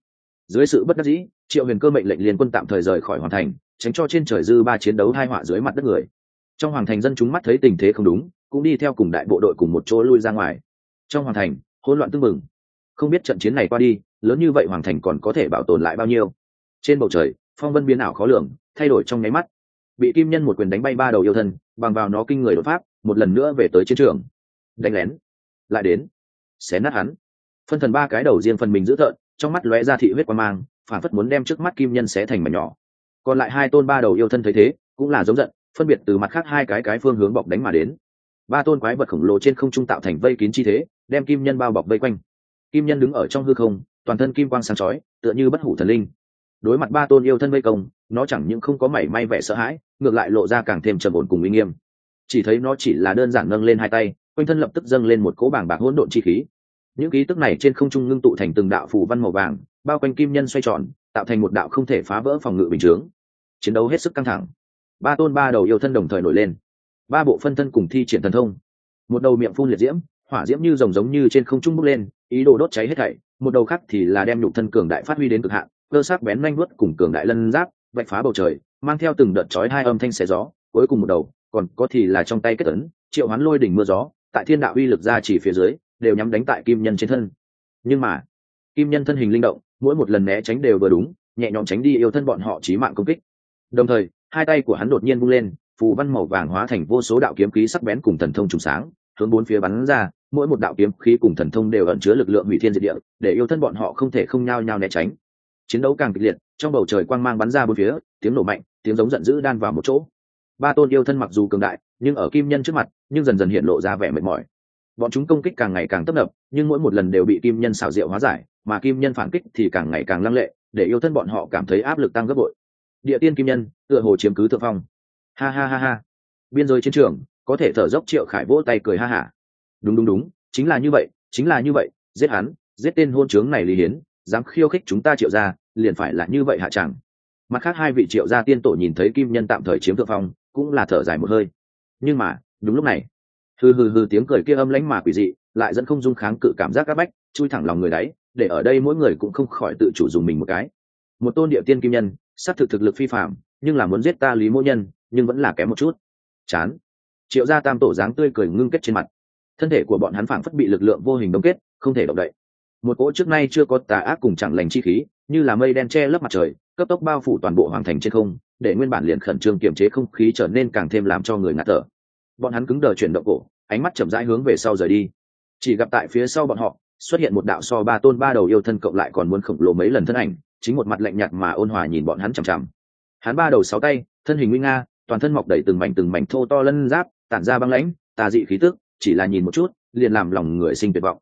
dưới sự bất đắc dĩ triệu huyền cơ mệnh lệnh liên quân tạm thời rời khỏi hoàng thành tránh cho trên trời dư ba chiến đấu hai họa dưới mặt đất người. Trong hoàng thành dân chúng mắt thấy tình thế không đúng cũng đi theo cùng đại bộ đội cùng một chỗ lui ra ngoài. Trong hoàng thành hỗn loạn tưng bừng, không biết trận chiến này qua đi lớn như vậy hoàng thành còn có thể bảo tồn lại bao nhiêu? Trên bầu trời phong vân biến ảo khó lường thay đổi trong nháy mắt. Bị kim nhân một quyền đánh bay ba đầu yêu thân bằng vào nó kinh người đột pháp một lần nữa về tới chiến trường. Đánh lén. Lại đến. Xé nát hắn. Phân thần ba cái đầu riêng phần mình giữ thợn trong mắt lóe ra thị huyết quan mang phản phất muốn đem trước mắt kim nhân xé thành mảnh nhỏ. Còn lại hai tôn ba đầu yêu thân thấy thế, cũng là giống giận, phân biệt từ mặt khác hai cái cái phương hướng bọc đánh mà đến. Ba tôn quái vật khổng lồ trên không trung tạo thành vây kín chi thế, đem kim nhân bao bọc vây quanh. Kim nhân đứng ở trong hư không, toàn thân kim quang sáng chói, tựa như bất hủ thần linh. Đối mặt ba tôn yêu thân vây công, nó chẳng những không có mảy may vẻ sợ hãi, ngược lại lộ ra càng thêm trầm ổn cùng uy nghiêm. Chỉ thấy nó chỉ là đơn giản nâng lên hai tay, quanh thân lập tức dâng lên một cỗ bảng bạc hỗn độn chi khí những ký tức này trên không trung ngưng tụ thành từng đạo phù văn màu vàng, bao quanh kim nhân xoay tròn, tạo thành một đạo không thể phá vỡ phòng ngự bình chướng. Chiến đấu hết sức căng thẳng. Ba tôn ba đầu yêu thân đồng thời nổi lên. Ba bộ phân thân cùng thi triển thần thông. Một đầu miệng phun liệt diễm, hỏa diễm như rồng giống như trên không trung bốc lên, ý đồ đốt cháy hết thảy. Một đầu khác thì là đem nhục thân cường đại phát huy đến cực hạn, cơ sắc bén nhanh vuốt cùng cường đại lân giáp, vạch phá bầu trời, mang theo từng đợt chói hai âm thanh xé gió, cuối cùng một đầu, còn có thì là trong tay kết ấn, triệu hoán lôi đỉnh mưa gió, tại thiên đạo uy lực ra chỉ phía dưới đều nhắm đánh tại kim nhân trên thân. Nhưng mà, kim nhân thân hình linh động, mỗi một lần né tránh đều vừa đúng, nhẹ nhõm tránh đi yêu thân bọn họ chí mạng công kích. Đồng thời, hai tay của hắn đột nhiên vung lên, phù văn màu vàng hóa thành vô số đạo kiếm khí sắc bén cùng thần thông trùng sáng, hướng bốn phía bắn ra, mỗi một đạo kiếm khí cùng thần thông đều ẩn chứa lực lượng hủy thiên diệt địa, để yêu thân bọn họ không thể không nhao nhao né tránh. Chiến đấu càng kịch liệt, trong bầu trời quang mang bắn ra bốn phía, tiếng nổ mạnh, tiếng giống giận dữ đan vào một chỗ. Ba tôn yêu thân mặc dù cường đại, nhưng ở kim nhân trước mặt, nhưng dần dần hiện lộ ra vẻ mệt mỏi bọn chúng công kích càng ngày càng tấp nập, nhưng mỗi một lần đều bị kim nhân xảo diệu hóa giải, mà kim nhân phản kích thì càng ngày càng lăng lệ, để yêu thân bọn họ cảm thấy áp lực tăng gấp bội. Địa tiên kim nhân, tựa hồ chiếm cứ thượng phong. Ha ha ha ha. Biên giới chiến trường, có thể thở dốc triệu khải vỗ tay cười ha hả đúng đúng đúng, chính là như vậy, chính là như vậy, giết hắn, giết tên hôn trướng này lý hiến, dám khiêu khích chúng ta triệu ra liền phải là như vậy hạ chẳng. Mặt khác hai vị triệu gia tiên tổ nhìn thấy kim nhân tạm thời chiếm thượng phong, cũng là thở dài một hơi. Nhưng mà, đúng lúc này hừ hừ hừ, tiếng cười kia âm lãnh mà quỷ dị, lại dẫn không dung kháng cự cảm giác áp bách, chui thẳng lòng người đáy, để ở đây mỗi người cũng không khỏi tự chủ dùng mình một cái. Một tôn địa tiên kim nhân, xác thực thực lực phi phạm nhưng là muốn giết ta lý mỗ nhân, nhưng vẫn là kém một chút. Chán. Triệu gia tam tổ dáng tươi cười ngưng kết trên mặt. Thân thể của bọn hắn phảng phất bị lực lượng vô hình đông kết, không thể động đậy. Một cỗ trước nay chưa có tà ác cùng chẳng lành chi khí, như là mây đen che lấp mặt trời, cấp tốc bao phủ toàn bộ hoàng thành trên không, để nguyên bản liền khẩn trương kiềm chế không khí trở nên càng thêm làm cho người ngạt thở bọn hắn cứng đờ chuyển động cổ, ánh mắt chậm rãi hướng về sau rời đi. Chỉ gặp tại phía sau bọn họ, xuất hiện một đạo so ba tôn ba đầu yêu thân cộng lại còn muốn khổng lồ mấy lần thân ảnh, chính một mặt lạnh nhạt mà ôn hòa nhìn bọn hắn chằm chằm. Hắn ba đầu sáu tay, thân hình nguy nga, toàn thân mọc đầy từng mảnh từng mảnh thô to lân giáp, tản ra băng lãnh, tà dị khí tức, chỉ là nhìn một chút, liền làm lòng người sinh tuyệt vọng.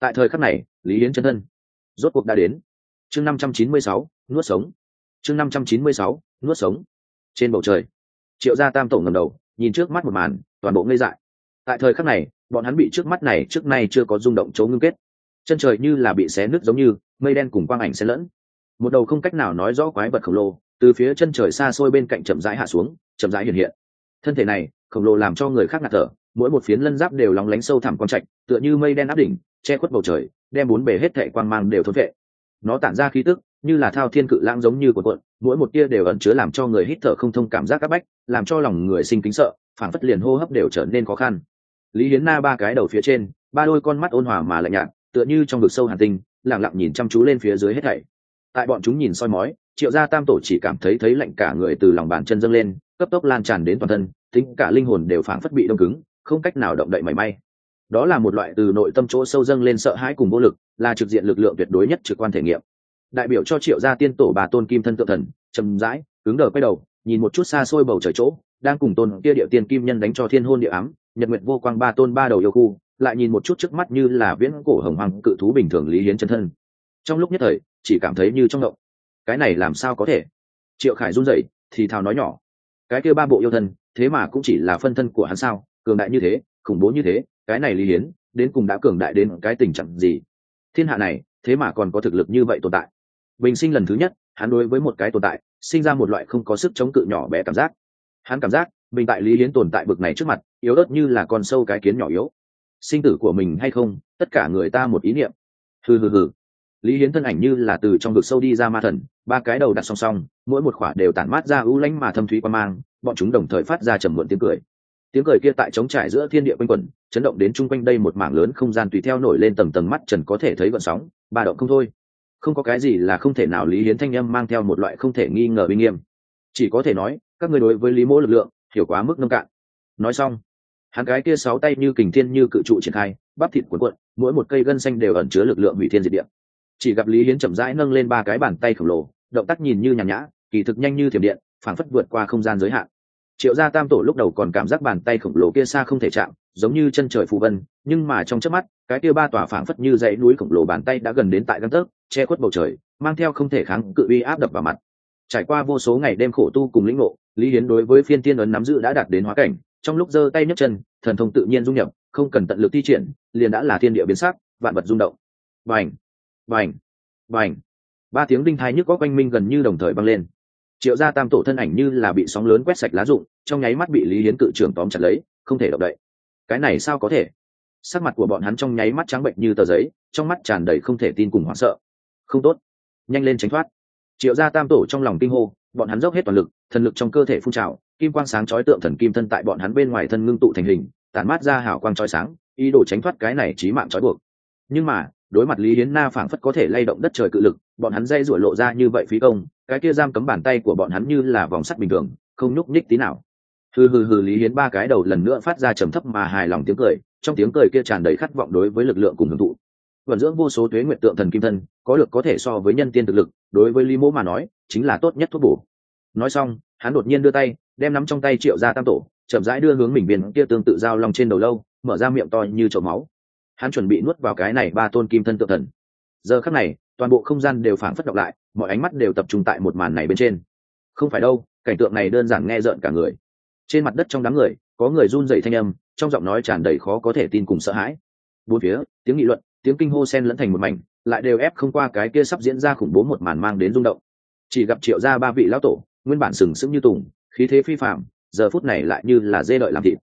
Tại thời khắc này, lý hiến chân thân, rốt cuộc đã đến. Chương năm trăm chín mươi sáu, nuốt sống. Chương năm trăm chín mươi sáu, nuốt sống. Trên bầu trời, triệu gia tam tổ ngầm đầu, nhìn trước mắt một màn toàn bộ ngây dại. Tại thời khắc này, bọn hắn bị trước mắt này trước nay chưa có rung động chấu ngưng kết. Chân trời như là bị xé nứt giống như, mây đen cùng quang ảnh xen lẫn. Một đầu không cách nào nói rõ quái vật khổng lồ, từ phía chân trời xa xôi bên cạnh chậm rãi hạ xuống, chậm rãi hiện hiện. Thân thể này, khổng lồ làm cho người khác ngạt thở, mỗi một phiến lân giáp đều lóng lánh sâu thẳm quang trạch, tựa như mây đen áp đỉnh, che khuất bầu trời, đem bốn bề hết thệ quang mang đều thốn vệ nó tản ra khí tức, như là thao thiên cự lãng giống như của cuộn, mỗi một tia đều ẩn chứa làm cho người hít thở không thông cảm giác áp bách, làm cho lòng người sinh kính sợ phản phất liền hô hấp đều trở nên khó khăn. Lý hiến na ba cái đầu phía trên, ba đôi con mắt ôn hòa mà lạnh nhạt, tựa như trong vực sâu hàn tinh lẳng lặng nhìn chăm chú lên phía dưới hết thảy. Tại bọn chúng nhìn soi mói, triệu gia tam tổ chỉ cảm thấy thấy lạnh cả người từ lòng bàn chân dâng lên, cấp tốc lan tràn đến toàn thân, tính cả linh hồn đều phản phất bị đông cứng, không cách nào động đậy mảy may. Đó là một loại từ nội tâm chỗ sâu dâng lên sợ hãi cùng vô lực, là trực diện lực lượng tuyệt đối nhất trực quan thể nghiệm. Đại biểu cho triệu gia tiên tổ bà tôn kim thân tự thần chầm rãi, cứng đờ quay đầu, nhìn một chút xa xôi bầu trời chỗ đang cùng tôn kia địa tiên kim nhân đánh cho thiên hôn địa ám, nhật nguyện vô quang ba tôn ba đầu yêu khu, lại nhìn một chút trước mắt như là viễn cổ hồng hoàng cự thú bình thường lý hiến chân thân. Trong lúc nhất thời, chỉ cảm thấy như trong động. Cái này làm sao có thể? Triệu khải run rẩy, thì thào nói nhỏ. Cái kia ba bộ yêu thân, thế mà cũng chỉ là phân thân của hắn sao? Cường đại như thế, khủng bố như thế, cái này lý hiến, đến cùng đã cường đại đến cái tình trạng gì? Thiên hạ này, thế mà còn có thực lực như vậy tồn tại. Bình sinh lần thứ nhất, hắn đối với một cái tồn tại, sinh ra một loại không có sức chống cự nhỏ bé cảm giác hắn cảm giác mình tại lý hiến tồn tại bực này trước mặt, yếu ớt như là con sâu cái kiến nhỏ yếu. Sinh tử của mình hay không, tất cả người ta một ý niệm. Hừ hừ hừ. Lý hiến thân ảnh như là từ trong vực sâu đi ra ma thần, ba cái đầu đặt song song, mỗi một khỏa đều tản mát ra ưu lánh mà thâm thúy qua mang, bọn chúng đồng thời phát ra trầm muộn tiếng cười. Tiếng cười kia tại trống trải giữa thiên địa quanh quẩn, chấn động đến chung quanh đây một mảng lớn không gian tùy theo nổi lên tầng tầng mắt trần có thể thấy vận sóng, ba động không thôi. Không có cái gì là không thể nào lý hiến thanh âm mang theo một loại không thể nghi ngờ uy nghiêm. Chỉ có thể nói các người đối với lý mỗ lực lượng, hiểu quá mức nông cạn. Nói xong, hắn cái kia sáu tay như kình thiên như cự trụ triển khai, bắp thịt cuộn cuộn, mỗi một cây gân xanh đều ẩn chứa lực lượng hủy thiên diệt địa. Chỉ gặp lý hiến chậm rãi nâng lên ba cái bàn tay khổng lồ, động tác nhìn như nhàn nhã, kỳ thực nhanh như thiểm điện, phảng phất vượt qua không gian giới hạn. Triệu gia tam tổ lúc đầu còn cảm giác bàn tay khổng lồ kia xa không thể chạm, giống như chân trời phù vân, nhưng mà trong chớp mắt, cái kia ba tòa phảng phất như dãy núi khổng lồ bàn tay đã gần đến tại găng tấc che khuất bầu trời, mang theo không thể kháng cự uy áp đập vào mặt. Trải qua vô số ngày đêm khổ tu cùng lĩnh ngộ lý hiến đối với phiên tiên ấn nắm giữ đã đạt đến hóa cảnh, trong lúc giơ tay nhấc chân, thần thông tự nhiên dung nhập, không cần tận lực thi triển, liền đã là thiên địa biến sắc, vạn vật rung động. Vành vành vành ba tiếng đinh thái nhức có quanh minh gần như đồng thời băng lên. Triệu gia tam tổ thân ảnh như là bị sóng lớn quét sạch lá rụng, trong nháy mắt bị lý hiến cự trưởng tóm chặt lấy, không thể động đậy. Cái này sao có thể? Sắc mặt của bọn hắn trong nháy mắt trắng bệnh như tờ giấy, trong mắt tràn đầy không thể tin cùng hoảng sợ. Không tốt. Nhanh lên tránh thoát. Triệu gia tam tổ trong lòng kinh hô bọn hắn dốc hết toàn lực, thần lực trong cơ thể phun trào, kim quang sáng chói tượng thần kim thân tại bọn hắn bên ngoài thân ngưng tụ thành hình, tản mát ra hào quang chói sáng, ý đồ tránh thoát cái này trí mạng chói buộc. Nhưng mà, đối mặt lý hiến na phảng phất có thể lay động đất trời cự lực, bọn hắn dây rủa lộ ra như vậy phí công, cái kia giam cấm bàn tay của bọn hắn như là vòng sắt bình thường, không nhúc nhích tí nào. Hừ hừ hừ, lý hiến ba cái đầu lần nữa phát ra trầm thấp mà hài lòng tiếng cười, trong tiếng cười kia tràn đầy khát vọng đối với lực lượng cùng hưởng thụ vận dưỡng vô số tuế nguyện tượng thần kim thân, có được có thể so với nhân tiên thực lực, đối với lý mỗ mà nói, chính là tốt nhất thuốc bổ. Nói xong, hắn đột nhiên đưa tay, đem nắm trong tay triệu ra tam tổ, chậm rãi đưa hướng mình viên kia tương tự giao lòng trên đầu lâu, mở ra miệng to như chậu máu. Hắn chuẩn bị nuốt vào cái này ba tôn kim thân tượng thần. Giờ khắc này, toàn bộ không gian đều phảng phất đọc lại, mọi ánh mắt đều tập trung tại một màn này bên trên. Không phải đâu, cảnh tượng này đơn giản nghe rợn cả người. Trên mặt đất trong đám người, có người run dậy thanh âm, trong giọng nói tràn đầy khó có thể tin cùng sợ hãi. Bốn phía, tiếng nghị luận tiếng kinh hô sen lẫn thành một mảnh, lại đều ép không qua cái kia sắp diễn ra khủng bố một màn mang đến rung động. Chỉ gặp triệu ra ba vị lão tổ, nguyên bản sừng sững như tùng, khí thế phi phạm giờ phút này lại như là dê đợi làm thịt.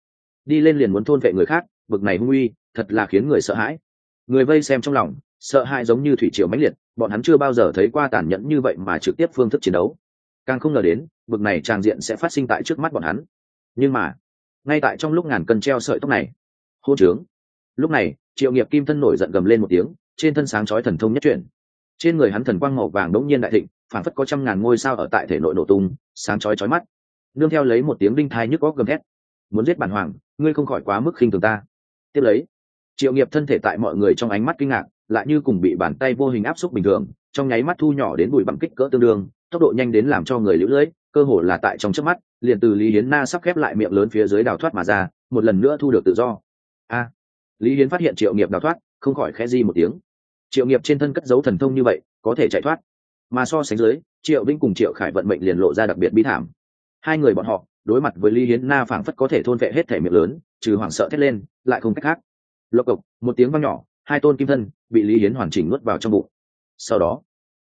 Đi lên liền muốn thôn vệ người khác, bực này hung uy, thật là khiến người sợ hãi. Người vây xem trong lòng, sợ hãi giống như thủy triều mãnh liệt, bọn hắn chưa bao giờ thấy qua tàn nhẫn như vậy mà trực tiếp phương thức chiến đấu. Càng không ngờ đến, bực này tràng diện sẽ phát sinh tại trước mắt bọn hắn. Nhưng mà, ngay tại trong lúc ngàn cân treo sợi tóc này hô trướng. Lúc này triệu nghiệp kim thân nổi giận gầm lên một tiếng, trên thân sáng chói thần thông nhất chuyển. Trên người hắn thần quang màu vàng đống nhiên đại thịnh phản phất có trăm ngàn ngôi sao ở tại thể nội nổ tung, sáng chói chói mắt. Nương theo lấy một tiếng đinh thai nhức góc gầm thét. Muốn giết bản hoàng, ngươi không khỏi quá mức khinh thường ta. Tiếp lấy, triệu nghiệp thân thể tại mọi người trong ánh mắt kinh ngạc, lại như cùng bị bàn tay vô hình áp xúc bình thường, trong nháy mắt thu nhỏ đến bụi bặm kích cỡ tương đương, tốc độ nhanh đến làm cho người lũ lưỡi, cơ hồ là tại trong trước mắt, liền từ lý hiến na sắp khép lại miệng lớn phía dưới đào thoát mà ra, một lần nữa thu được tự do. A! Lý hiến phát hiện triệu nghiệp đào thoát, không khỏi khẽ di một tiếng. Triệu nghiệp trên thân cất dấu thần thông như vậy, có thể chạy thoát. Mà so sánh dưới, triệu vĩnh cùng triệu khải vận mệnh liền lộ ra đặc biệt bí thảm. Hai người bọn họ, đối mặt với lý hiến na phảng phất có thể thôn vệ hết thể miệng lớn, trừ hoảng sợ thét lên, lại không cách khác. Lộc cộc, một tiếng vang nhỏ, hai tôn kim thân bị lý hiến hoàn chỉnh nuốt vào trong bụng. Sau đó,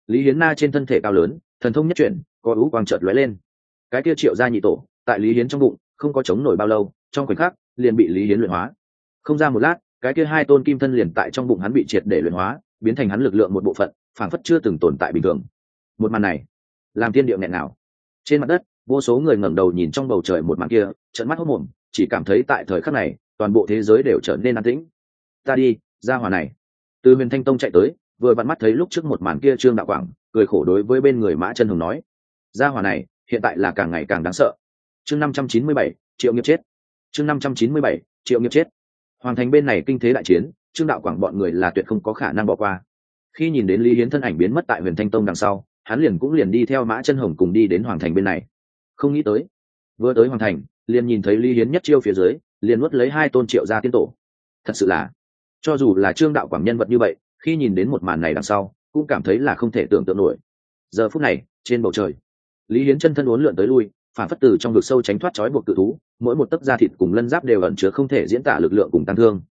lý hiến na trên thân thể cao lớn, thần thông nhất chuyển, có ú quang trợt lóe lên. Cái kia triệu ra nhị tổ, tại lý hiến trong bụng, không có chống nổi bao lâu, trong khoảnh khắc, liền bị lý hiến luyện hóa không ra một lát, cái kia hai tôn kim thân liền tại trong bụng hắn bị triệt để luyện hóa, biến thành hắn lực lượng một bộ phận, phảng phất chưa từng tồn tại bình thường. Một màn này, làm thiên địa nghẹn nào. Trên mặt đất, vô số người ngẩng đầu nhìn trong bầu trời một màn kia trận mắt hốc mồm, chỉ cảm thấy tại thời khắc này, toàn bộ thế giới đều trở nên an tĩnh. Ta đi, ra hòa này. Từ huyền thanh tông chạy tới, vừa vặn mắt thấy lúc trước một màn kia trương đạo quảng, cười khổ đối với bên người mã chân hùng nói gia hòa này, hiện tại là càng ngày càng đáng sợ. Chương năm trăm chín mươi bảy, triệu nghiệp chết. Chương năm trăm chín mươi bảy, triệu nghiệp chết. Hoàng thành bên này kinh thế đại chiến, trương đạo quảng bọn người là tuyệt không có khả năng bỏ qua. Khi nhìn đến lý hiến thân ảnh biến mất tại huyền thanh tông đằng sau, hắn liền cũng liền đi theo mã chân hồng cùng đi đến hoàng thành bên này. Không nghĩ tới, vừa tới hoàng thành, liền nhìn thấy lý hiến nhất chiêu phía dưới, liền nuốt lấy hai tôn triệu ra tiên tổ. Thật sự là, cho dù là trương đạo quảng nhân vật như vậy, khi nhìn đến một màn này đằng sau, cũng cảm thấy là không thể tưởng tượng nổi. Giờ phút này, trên bầu trời, lý hiến chân thân uốn lượn tới lui phản phất từ trong vực sâu tránh thoát trói buộc cự thú, mỗi một tấc da thịt cùng lân giáp đều ẩn chứa không thể diễn tả lực lượng cùng tăng thương.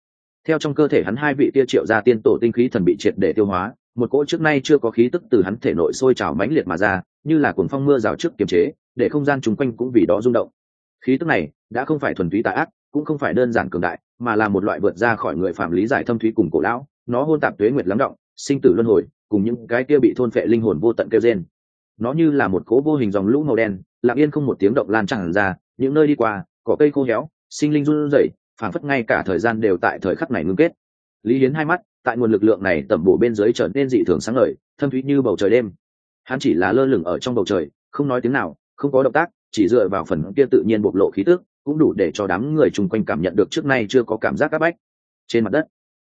Theo trong cơ thể hắn hai vị tia triệu ra tiên tổ tinh khí thần bị triệt để tiêu hóa, một cỗ trước nay chưa có khí tức từ hắn thể nội sôi trào mãnh liệt mà ra, như là cuồng phong mưa rào trước kiềm chế, để không gian chung quanh cũng vì đó rung động. Khí tức này đã không phải thuần túy tà ác, cũng không phải đơn giản cường đại, mà là một loại vượt ra khỏi người phạm lý giải thâm thúy cùng cổ lão, nó hôn tạp tuế nguyệt lắng động, sinh tử luân hồi, cùng những cái kia bị thôn phệ linh hồn vô tận kêu trên nó như là một cố vô hình dòng lũ màu đen lặng yên không một tiếng động lan tràn ra, những nơi đi qua, cỏ cây khô héo, sinh linh run rẩy, phảng phất ngay cả thời gian đều tại thời khắc này ngưng kết. Lý hiến hai mắt, tại nguồn lực lượng này tẩm bổ bên dưới trở nên dị thường sáng ngời, thâm thúy như bầu trời đêm. Hắn chỉ là lơ lửng ở trong bầu trời, không nói tiếng nào, không có động tác, chỉ dựa vào phần kia tự nhiên bộc lộ khí tức, cũng đủ để cho đám người chung quanh cảm nhận được trước nay chưa có cảm giác áp bách. Trên mặt đất,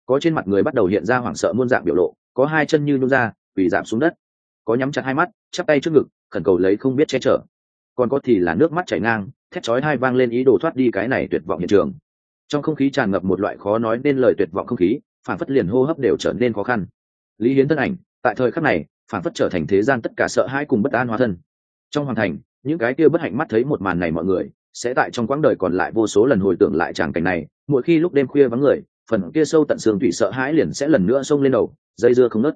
có trên mặt người bắt đầu hiện ra hoảng sợ muôn dạng biểu lộ, có hai chân như nhún ra vì giảm xuống đất. Có nhắm chặt hai mắt, chắp tay trước ngực, khẩn cầu lấy không biết che chở còn có thì là nước mắt chảy ngang, thét chói hai vang lên ý đồ thoát đi cái này tuyệt vọng hiện trường. Trong không khí tràn ngập một loại khó nói nên lời tuyệt vọng không khí phản phất liền hô hấp đều trở nên khó khăn. Lý hiến thân ảnh, tại thời khắc này phản phất trở thành thế gian tất cả sợ hãi cùng bất an hóa thân. Trong hoàn thành, những cái kia bất hạnh mắt thấy một màn này mọi người, sẽ tại trong quãng đời còn lại vô số lần hồi tưởng lại tràng cảnh này, mỗi khi lúc đêm khuya vắng người, phần kia sâu tận xương thủy sợ hãi liền sẽ lần nữa xông lên đầu, dây dưa không nứt.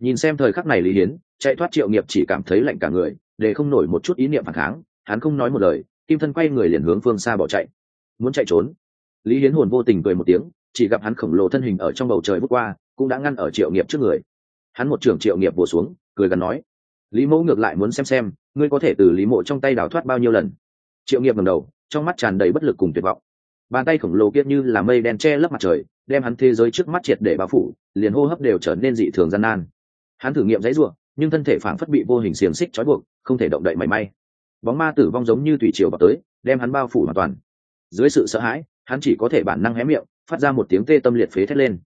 nhìn xem thời khắc này lý hiến, chạy thoát triệu nghiệp chỉ cảm thấy lạnh cả người để không nổi một chút ý niệm phản kháng, hắn không nói một lời, kim thân quay người liền hướng phương xa bỏ chạy. Muốn chạy trốn? Lý hiến hồn vô tình cười một tiếng, chỉ gặp hắn khổng lồ thân hình ở trong bầu trời bước qua, cũng đã ngăn ở triệu nghiệp trước người. Hắn một trưởng triệu nghiệp bổ xuống, cười gần nói, lý mẫu ngược lại muốn xem xem, ngươi có thể từ lý mộ trong tay đào thoát bao nhiêu lần? Triệu nghiệp ngầm đầu, trong mắt tràn đầy bất lực cùng tuyệt vọng. Bàn tay khổng lồ kia như là mây đen che lấp mặt trời, đem hắn thế giới trước mắt triệt để bao phủ, liền hô hấp đều trở nên dị thường gian nan. Hắn thử nghiệm dãy ruộng nhưng thân thể phản phất bị vô hình xiềng xích trói buộc không thể động đậy mảy may. Bóng ma tử vong giống như thủy triều vào tới, đem hắn bao phủ hoàn toàn. Dưới sự sợ hãi, hắn chỉ có thể bản năng hé miệng, phát ra một tiếng tê tâm liệt phế thét lên.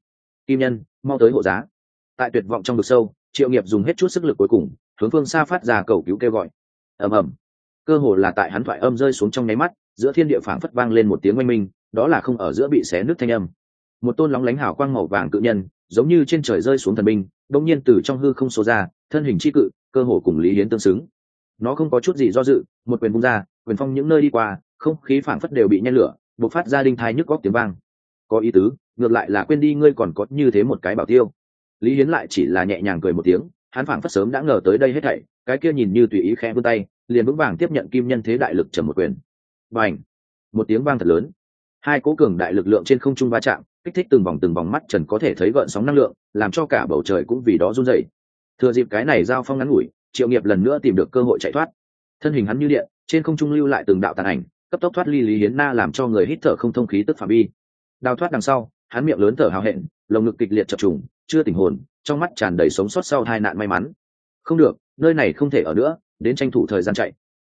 Kim nhân, mau tới hộ giá. Tại tuyệt vọng trong vực sâu, triệu nghiệp dùng hết chút sức lực cuối cùng, hướng phương xa phát ra cầu cứu kêu gọi. Ầm ầm. Cơ hồ là tại hắn thoại âm rơi xuống trong nháy mắt, giữa thiên địa phảng phất vang lên một tiếng oanh minh, đó là không ở giữa bị xé nước thanh âm. Một tôn lóng lánh hào quang màu vàng cự nhân, giống như trên trời rơi xuống thần binh đông nhiên từ trong hư không số ra, thân hình chi cự, cơ hồ cùng lý hiến tương xứng nó không có chút gì do dự, một quyền vung ra, quyền phong những nơi đi qua, không khí phảng phất đều bị nhen lửa, bộc phát ra đinh thai nhức góc tiếng vang. Có ý tứ, ngược lại là quên đi ngươi còn có như thế một cái bảo tiêu. Lý hiến lại chỉ là nhẹ nhàng cười một tiếng, hắn phảng phất sớm đã ngờ tới đây hết thảy, cái kia nhìn như tùy ý khẽ vươn tay, liền vững vàng tiếp nhận kim nhân thế đại lực trầm một quyền. Và ảnh một tiếng vang thật lớn. Hai cố cường đại lực lượng trên không trung va chạm, kích thích từng vòng từng vòng mắt trần có thể thấy gợn sóng năng lượng, làm cho cả bầu trời cũng vì đó run dậy thừa dịp cái này giao phong ngắn ngủi triệu nghiệp lần nữa tìm được cơ hội chạy thoát. Thân hình hắn như điện, trên không trung lưu lại từng đạo tàn ảnh, cấp tốc thoát ly lý hiến na làm cho người hít thở không thông khí tức phạm vi. Đào thoát đằng sau, hắn miệng lớn thở hào hẹn, lồng ngực kịch liệt chập trùng, chưa tình hồn, trong mắt tràn đầy sống sót sau hai nạn may mắn. Không được, nơi này không thể ở nữa, đến tranh thủ thời gian chạy.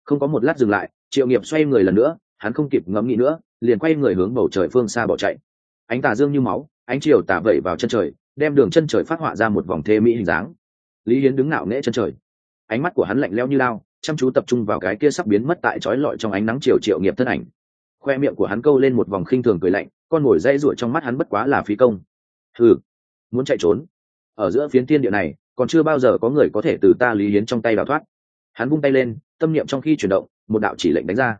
Không có một lát dừng lại, triệu nghiệp xoay người lần nữa, hắn không kịp ngẫm nghĩ nữa, liền quay người hướng bầu trời phương xa bỏ chạy. Ánh tà dương như máu, ánh chiều tà vẩy vào chân trời, đem đường chân trời phát họa ra một vòng thê mỹ hình dáng. Lý hiến đứng ngạo nghễ chân trời ánh mắt của hắn lạnh leo như lao chăm chú tập trung vào cái kia sắp biến mất tại trói lọi trong ánh nắng chiều triệu nghiệp thân ảnh. Khoe miệng của hắn câu lên một vòng khinh thường cười lạnh con ngồi dây rủa trong mắt hắn bất quá là phí công. Hừ, muốn chạy trốn? Ở giữa phiến thiên địa này còn chưa bao giờ có người có thể từ ta lý hiến trong tay đào thoát. Hắn vung tay lên tâm niệm trong khi chuyển động một đạo chỉ lệnh đánh ra.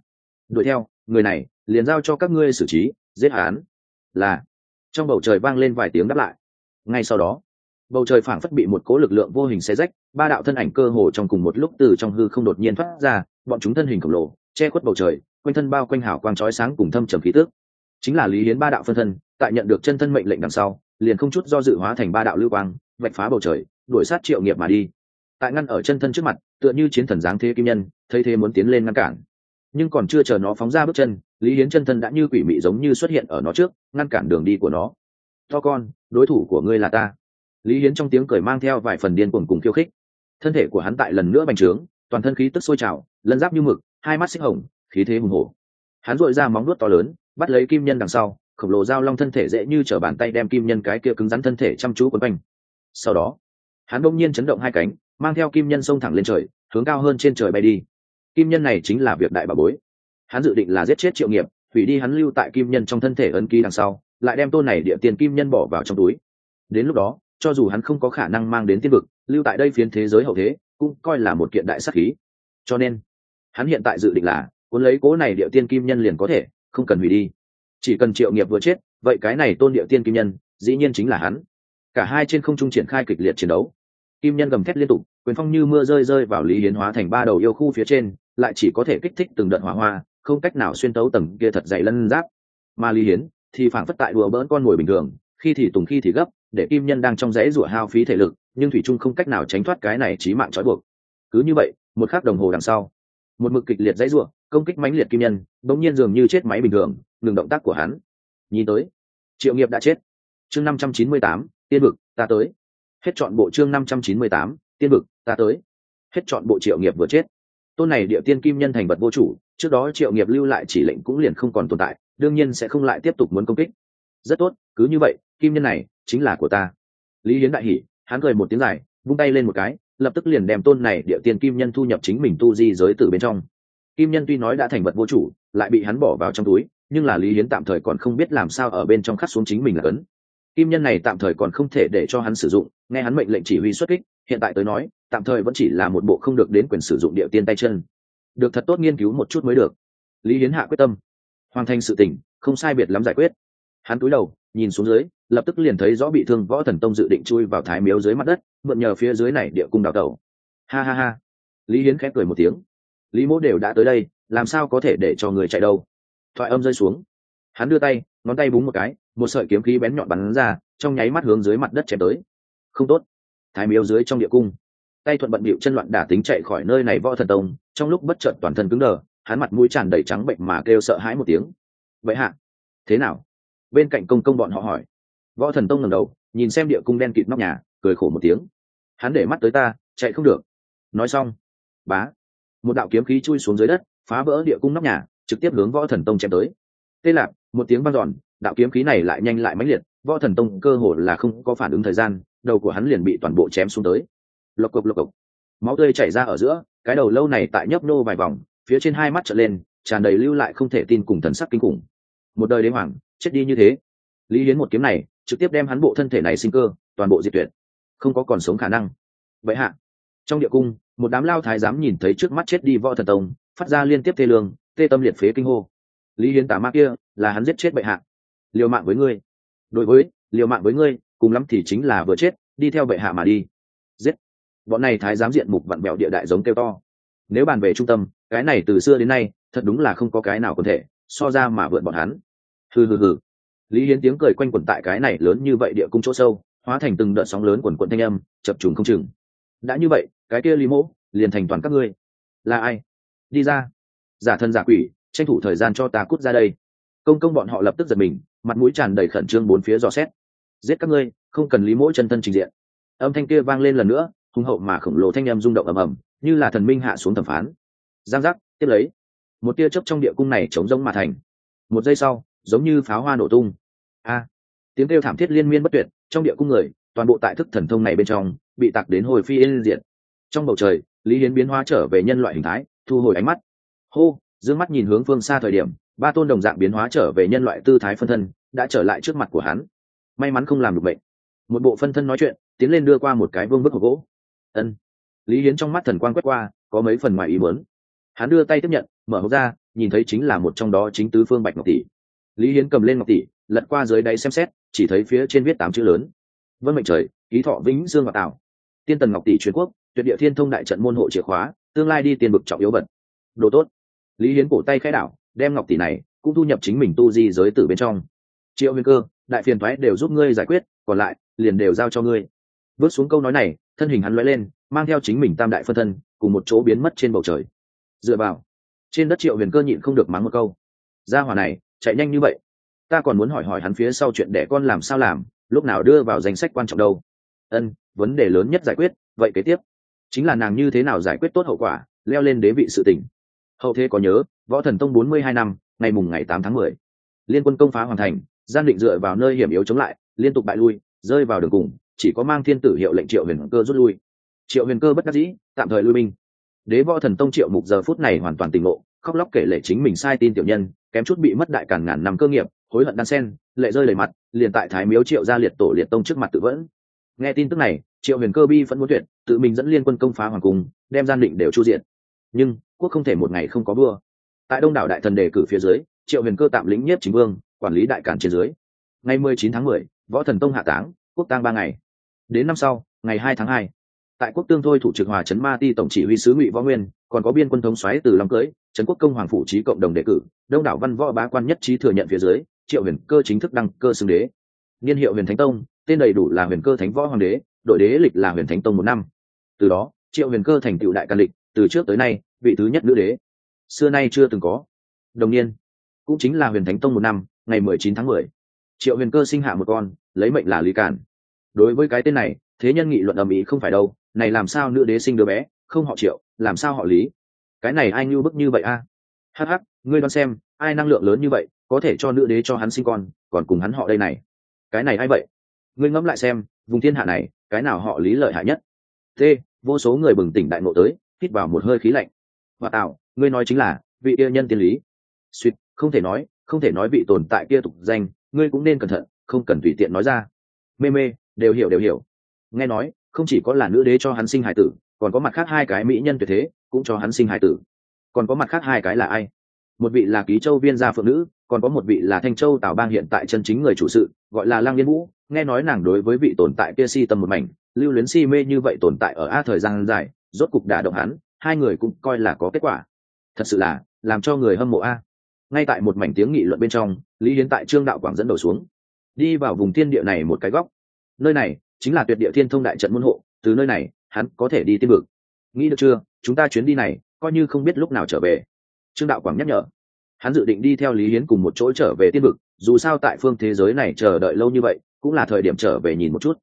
Đuổi theo người này liền giao cho các ngươi xử trí giết hắn. Là trong bầu trời vang lên vài tiếng đáp lại. Ngay sau đó bầu trời phảng phất bị một cố lực lượng vô hình xé rách, ba đạo thân ảnh cơ hồ trong cùng một lúc từ trong hư không đột nhiên thoát ra, bọn chúng thân hình khổng lồ, che khuất bầu trời, quanh thân bao quanh hào quang chói sáng cùng thâm trầm khí tước chính là lý hiến ba đạo phân thân, tại nhận được chân thân mệnh lệnh đằng sau, liền không chút do dự hóa thành ba đạo lưu quang, vạch phá bầu trời, đuổi sát triệu nghiệp mà đi. Tại ngăn ở chân thân trước mặt, tựa như chiến thần giáng thế kim nhân, thấy thế muốn tiến lên ngăn cản. Nhưng còn chưa chờ nó phóng ra bước chân, lý hiến chân thân đã như quỷ mị giống như xuất hiện ở nó trước, ngăn cản đường đi của nó. To con, đối thủ của ngươi là ta lý hiến trong tiếng cười mang theo vài phần điên cuồng cùng khiêu khích. Thân thể của hắn tại lần nữa bành trướng, toàn thân khí tức sôi trào, lân giáp như mực, hai mắt xích hồng, khí thế hùng hổ. Hắn dội ra móng nuốt to lớn, bắt lấy kim nhân đằng sau, khổng lồ dao long thân thể dễ như t r ở bàn tay đem kim nhân cái kia cứng rắn thân thể chăm chú quấn quanh. Sau đó, hắn bỗng nhiên chấn động hai cánh, mang theo kim nhân xông thẳng lên trời, hướng cao hơn trên trời bay đi. Kim nhân này chính là việc đại bà bối. Hắn dự định là giết chết triệu nghiệp, hủy đi hắn lưu tại kim nhân trong thân thể ấn ký đằng sau, lại đem tôn này địa tiền kim nhân bỏ vào trong túi. Đến lúc đó cho dù hắn không có khả năng mang đến tiên vực, lưu tại đây phiến thế giới hậu thế, cũng coi là một kiện đại sắc khí. Cho nên, hắn hiện tại dự định là, cuốn lấy cố này địa tiên kim nhân liền có thể, không cần hủy đi. Chỉ cần triệu nghiệp vừa chết, vậy cái này tôn địa tiên kim nhân, dĩ nhiên chính là hắn. Cả hai trên không trung triển khai kịch liệt chiến đấu. Kim nhân gầm thét liên tục, quyền phong như mưa rơi rơi vào lý hiến hóa thành ba đầu yêu khu phía trên, lại chỉ có thể kích thích từng đợt hỏa hoa, không cách nào xuyên tấu tầng kia thật dày lân giáp. Mà lý hiến thì phản phất tại đùa bỡn con mồi bình thường khi thì tùng khi thì gấp, để kim nhân đang trong rẫy rủa hao phí thể lực, nhưng thủy trung không cách nào tránh thoát cái này trí mạng trói buộc. Cứ như vậy, một khắc đồng hồ đằng sau, một mực kịch liệt dãy rủa, công kích mãnh liệt kim nhân, bỗng nhiên dường như chết máy bình thường, ngừng động tác của hắn. Nhìn tới, triệu nghiệp đã chết. Chương năm trăm chín mươi tám, tiên vực, ta tới. Hết chọn bộ chương năm trăm chín mươi tám, tiên vực, ta tới. Hết chọn bộ triệu nghiệp vừa chết. Tôn này địa tiên kim nhân thành vật vô chủ, trước đó triệu nghiệp lưu lại chỉ lệnh cũng liền không còn tồn tại, đương nhiên sẽ không lại tiếp tục muốn công kích. Rất tốt, cứ như vậy kim nhân này chính là của ta. Lý hiến đại hỉ hắn cười một tiếng dài vung tay lên một cái lập tức liền đem tôn này địa tiên kim nhân thu nhập chính mình tu di giới tử bên trong. Kim nhân tuy nói đã thành vật vô chủ lại bị hắn bỏ vào trong túi nhưng là lý hiến tạm thời còn không biết làm sao ở bên trong khắc xuống chính mình là cấn. Kim nhân này tạm thời còn không thể để cho hắn sử dụng nghe hắn mệnh lệnh chỉ huy xuất kích hiện tại tới nói tạm thời vẫn chỉ là một bộ không được đến quyền sử dụng địa tiên tay chân. Được thật tốt nghiên cứu một chút mới được. Lý hiến hạ quyết tâm. Hoàn thành sự tỉnh, không sai biệt lắm giải quyết. Hắn túi đầu nhìn xuống dưới, lập tức liền thấy rõ bị thương võ thần tông dự định chui vào thái miếu dưới mặt đất, mượn nhờ phía dưới này địa cung đào tẩu. Ha ha ha. Lý hiến khép cười một tiếng. Lý mỗ đều đã tới đây, làm sao có thể để cho người chạy đâu? Thoại âm rơi xuống. Hắn đưa tay, ngón tay búng một cái, một sợi kiếm khí bén nhọn bắn ra, trong nháy mắt hướng dưới mặt đất chém tới. Không tốt. Thái miếu dưới trong địa cung. Tay thuận bận bịu chân loạn đả tính chạy khỏi nơi này võ thần tông, trong lúc bất chợt toàn thân cứng đờ, hắn mặt mũi tràn đầy trắng bệnh mà kêu sợ hãi một tiếng. Vậy hạ, thế nào? Bên cạnh công công bọn họ hỏi. Võ thần tông ngầm đầu, nhìn xem địa cung đen kịt nóc nhà, cười khổ một tiếng. Hắn để mắt tới ta, chạy không được. Nói xong, bá, một đạo kiếm khí chui xuống dưới đất, phá vỡ địa cung nóc nhà, trực tiếp hướng võ thần tông chém tới. Tê lạc, một tiếng vang giòn đạo kiếm khí này lại nhanh lại mãnh liệt, võ thần tông cơ hồ là không có phản ứng thời gian, đầu của hắn liền bị toàn bộ chém xuống tới. Lộc cộc lộc cộc. Máu tươi chảy ra ở giữa, cái đầu lâu này tại nhấp nô vài vòng, phía trên hai mắt trở lên, tràn đầy lưu lại không thể tin cùng thần sắc kinh khủng. Một đời đế hoàng chết đi như thế. Lý hiến một kiếm này, trực tiếp đem hắn bộ thân thể này sinh cơ, toàn bộ diệt tuyệt. Không có còn sống khả năng. Vậy hạ, trong địa cung, một đám lao thái dám nhìn thấy trước mắt chết đi võ thần tông, phát ra liên tiếp thê lương, tê tâm liệt phế kinh hô. Lý hiến tà ma kia, là hắn giết chết bệ hạ. Liều mạng với ngươi. Đối với, liều mạng với ngươi, cùng lắm thì chính là vừa chết, đi theo bệ hạ mà đi. Giết. Bọn này thái giám diện mục vặn bẹo địa đại giống kêu to. Nếu bàn về trung tâm, cái này từ xưa đến nay, thật đúng là không có cái nào có thể so ra mà vượt bọn hắn hừ hừ hừ. Lý hiến tiếng cười quanh quẩn tại cái này lớn như vậy địa cung chỗ sâu, hóa thành từng đợt sóng lớn quần quận thanh âm, chập trùng không chừng. Đã như vậy, cái kia lý mỗ, liền thành toàn các ngươi. Là ai? Đi ra. Giả thân giả quỷ, tranh thủ thời gian cho ta cút ra đây. Công công bọn họ lập tức giật mình, mặt mũi tràn đầy khẩn trương bốn phía dò xét. Giết các ngươi, không cần lý mỗ chân thân trình diện. Âm thanh kia vang lên lần nữa, hùng hậu mà khổng lồ thanh em rung động ầm ầm, như là thần minh hạ xuống thẩm phán. Giang giác, tiếp lấy. Một tia chớp trong địa cung này chống rông mà thành. Một giây sau giống như pháo hoa nổ tung. A, tiếng kêu thảm thiết liên miên bất tuyệt, trong địa cung người, toàn bộ tại thức thần thông này bên trong, bị tặc đến hồi phi yên diện trong bầu trời, lý hiến biến hóa trở về nhân loại hình thái, thu hồi ánh mắt. Hô d mắt nhìn hướng phương xa thời điểm, ba tôn đồng dạng biến hóa trở về nhân loại tư thái phân thân, đã trở lại trước mặt của hắn. May mắn không làm được bệnh. Một bộ phân thân nói chuyện, tiến lên đưa qua một cái vương bức hộp gỗ. Ân. Lý hiến trong mắt thần quang quét qua, có mấy phần ngoài ý muốn. Hắn đưa tay tiếp nhận, mở hộp ra, nhìn thấy chính là một trong đó chính tứ phương bạch ngọc tỷ lý hiến cầm lên ngọc tỷ, lật qua dưới đáy xem xét, chỉ thấy phía trên viết tám chữ lớn. Vân mệnh trời, ký thọ vĩnh dương và tảo. Tiên tần ngọc tỷ truyền quốc, tuyệt địa thiên thông đại trận môn hộ chìa khóa, tương lai đi tiền bực trọng yếu vật. Đồ tốt. Lý hiến cổ tay khai đảo, đem ngọc tỷ này cũng thu nhập chính mình tu di giới tử bên trong. Triệu huyền cơ, đại phiền thoái đều giúp ngươi giải quyết, còn lại, liền đều giao cho ngươi. Bước xuống câu nói này, thân hình hắn lóe lên, mang theo chính mình tam đại phân thân, cùng một chỗ biến mất trên bầu trời. Dựa vào, trên đất triệu huyền cơ nhịn không được mắng một câu. Gia hỏa này chạy nhanh như vậy. Ta còn muốn hỏi hỏi hắn phía sau chuyện đẻ con làm sao làm, lúc nào đưa vào danh sách quan trọng đâu. Ân, vấn đề lớn nhất giải quyết, vậy kế tiếp. Chính là nàng như thế nào giải quyết tốt hậu quả, leo lên đế vị sự tỉnh hậu thế có nhớ, võ thần tông bốn mươi hai năm, ngày mùng ngày tám tháng mười. Liên quân công phá hoàn thành, gian định dựa vào nơi hiểm yếu chống lại, liên tục bại lui, rơi vào đường cùng, chỉ có mang thiên tử hiệu lệnh triệu huyền cơ rút lui. Triệu huyền cơ bất đắc dĩ, tạm thời lui binh. Đế võ thần tông triệu mục giờ phút này hoàn toàn tỉnh ngộ khóc lóc kể lệ chính mình sai tin tiểu nhân, kém chút bị mất đại cản ngàn năm cơ nghiệp, hối hận đan sen, lệ rơi đầy mặt, liền tại thái miếu triệu ra liệt tổ liệt tông trước mặt tự vẫn. Nghe tin tức này, triệu huyền cơ bi vẫn muốn tuyệt, tự mình dẫn liên quân công phá hoàng cung, đem gian định đều chu diện nhưng, quốc không thể một ngày không có vua. Tại đông đảo đại thần đề cử phía dưới, triệu huyền cơ tạm lĩnh nhiếp chính vương, quản lý đại cản trên dưới. Ngày mười chín tháng mười, võ thần tông hạ táng, quốc tang ba ngày. Đến năm sau, ngày hai tháng hai tại quốc tương thôi thủ trực hòa trấn ma ti tổng chỉ huy sứ ngụy võ nguyên, còn có biên quân thống xoáy từ long cưới, trấn quốc công hoàng phủ trí cộng đồng đề cử, đông đảo văn võ bá quan nhất trí thừa nhận phía dưới, triệu huyền cơ chính thức đăng cơ xưng đế. Niên hiệu huyền thánh tông, tên đầy đủ là huyền cơ thánh võ hoàng đế, đội đế lịch là huyền thánh tông một năm. Từ đó, triệu huyền cơ thành tựu đại can lịch, từ trước tới nay, vị thứ nhất nữ đế. Xưa nay chưa từng có. Đồng niên, cũng chính là huyền thánh tông một năm, ngày mười chín tháng mười. Triệu huyền cơ sinh hạ một con, lấy mệnh là lý cản đối với cái tên này, thế nhân nghị luận ầm ĩ không phải đâu này làm sao nữ đế sinh đứa bé, không họ triệu, làm sao họ lý? Cái này ai như bức như vậy a? À? hh ngươi đoán xem, ai năng lượng lớn như vậy, có thể cho nữ đế cho hắn sinh con, còn cùng hắn họ đây này. Cái này ai vậy? Ngươi ngẫm lại xem, vùng thiên hạ này, cái nào họ lý lợi hại nhất? T, vô số người bừng tỉnh đại ngộ tới, hít vào một hơi khí lạnh. Và tạo ngươi nói chính là, vị yêu nhân tiên lý. Suýt không thể nói, không thể nói vị tồn tại kia tục danh, ngươi cũng nên cẩn thận, không cần tùy tiện nói ra. Mê mê, đều hiểu đều hiểu. Nghe nói không chỉ có là nữ đế cho hắn sinh hải tử, còn có mặt khác hai cái mỹ nhân tuyệt thế, cũng cho hắn sinh hải tử. Còn có mặt khác hai cái là ai? Một vị là ký châu viên gia phượng nữ, còn có một vị là thanh châu tào bang hiện tại chân chính người chủ sự, gọi là lang liên vũ. Nghe nói nàng đối với vị tồn tại kia si tâm một mảnh, lưu luyến si mê như vậy tồn tại ở a thời gian dài, rốt cục đả động hắn, hai người cũng coi là có kết quả. Thật sự là, làm cho người hâm mộ a. Ngay tại một mảnh tiếng nghị luận bên trong, lý hiến tại trương đạo quảng dẫn đầu xuống. Đi vào vùng thiên địa này một cái góc. Nơi này chính là tuyệt địa thiên thông đại trận môn hộ, từ nơi này, hắn có thể đi tiên vực. Nghĩ được chưa? Chúng ta chuyến đi này, coi như không biết lúc nào trở về. Trương đạo quảng nhắc nhở. Hắn dự định đi theo lý hiến cùng một chỗ trở về tiên vực, dù sao tại phương thế giới này chờ đợi lâu như vậy, cũng là thời điểm trở về nhìn một chút.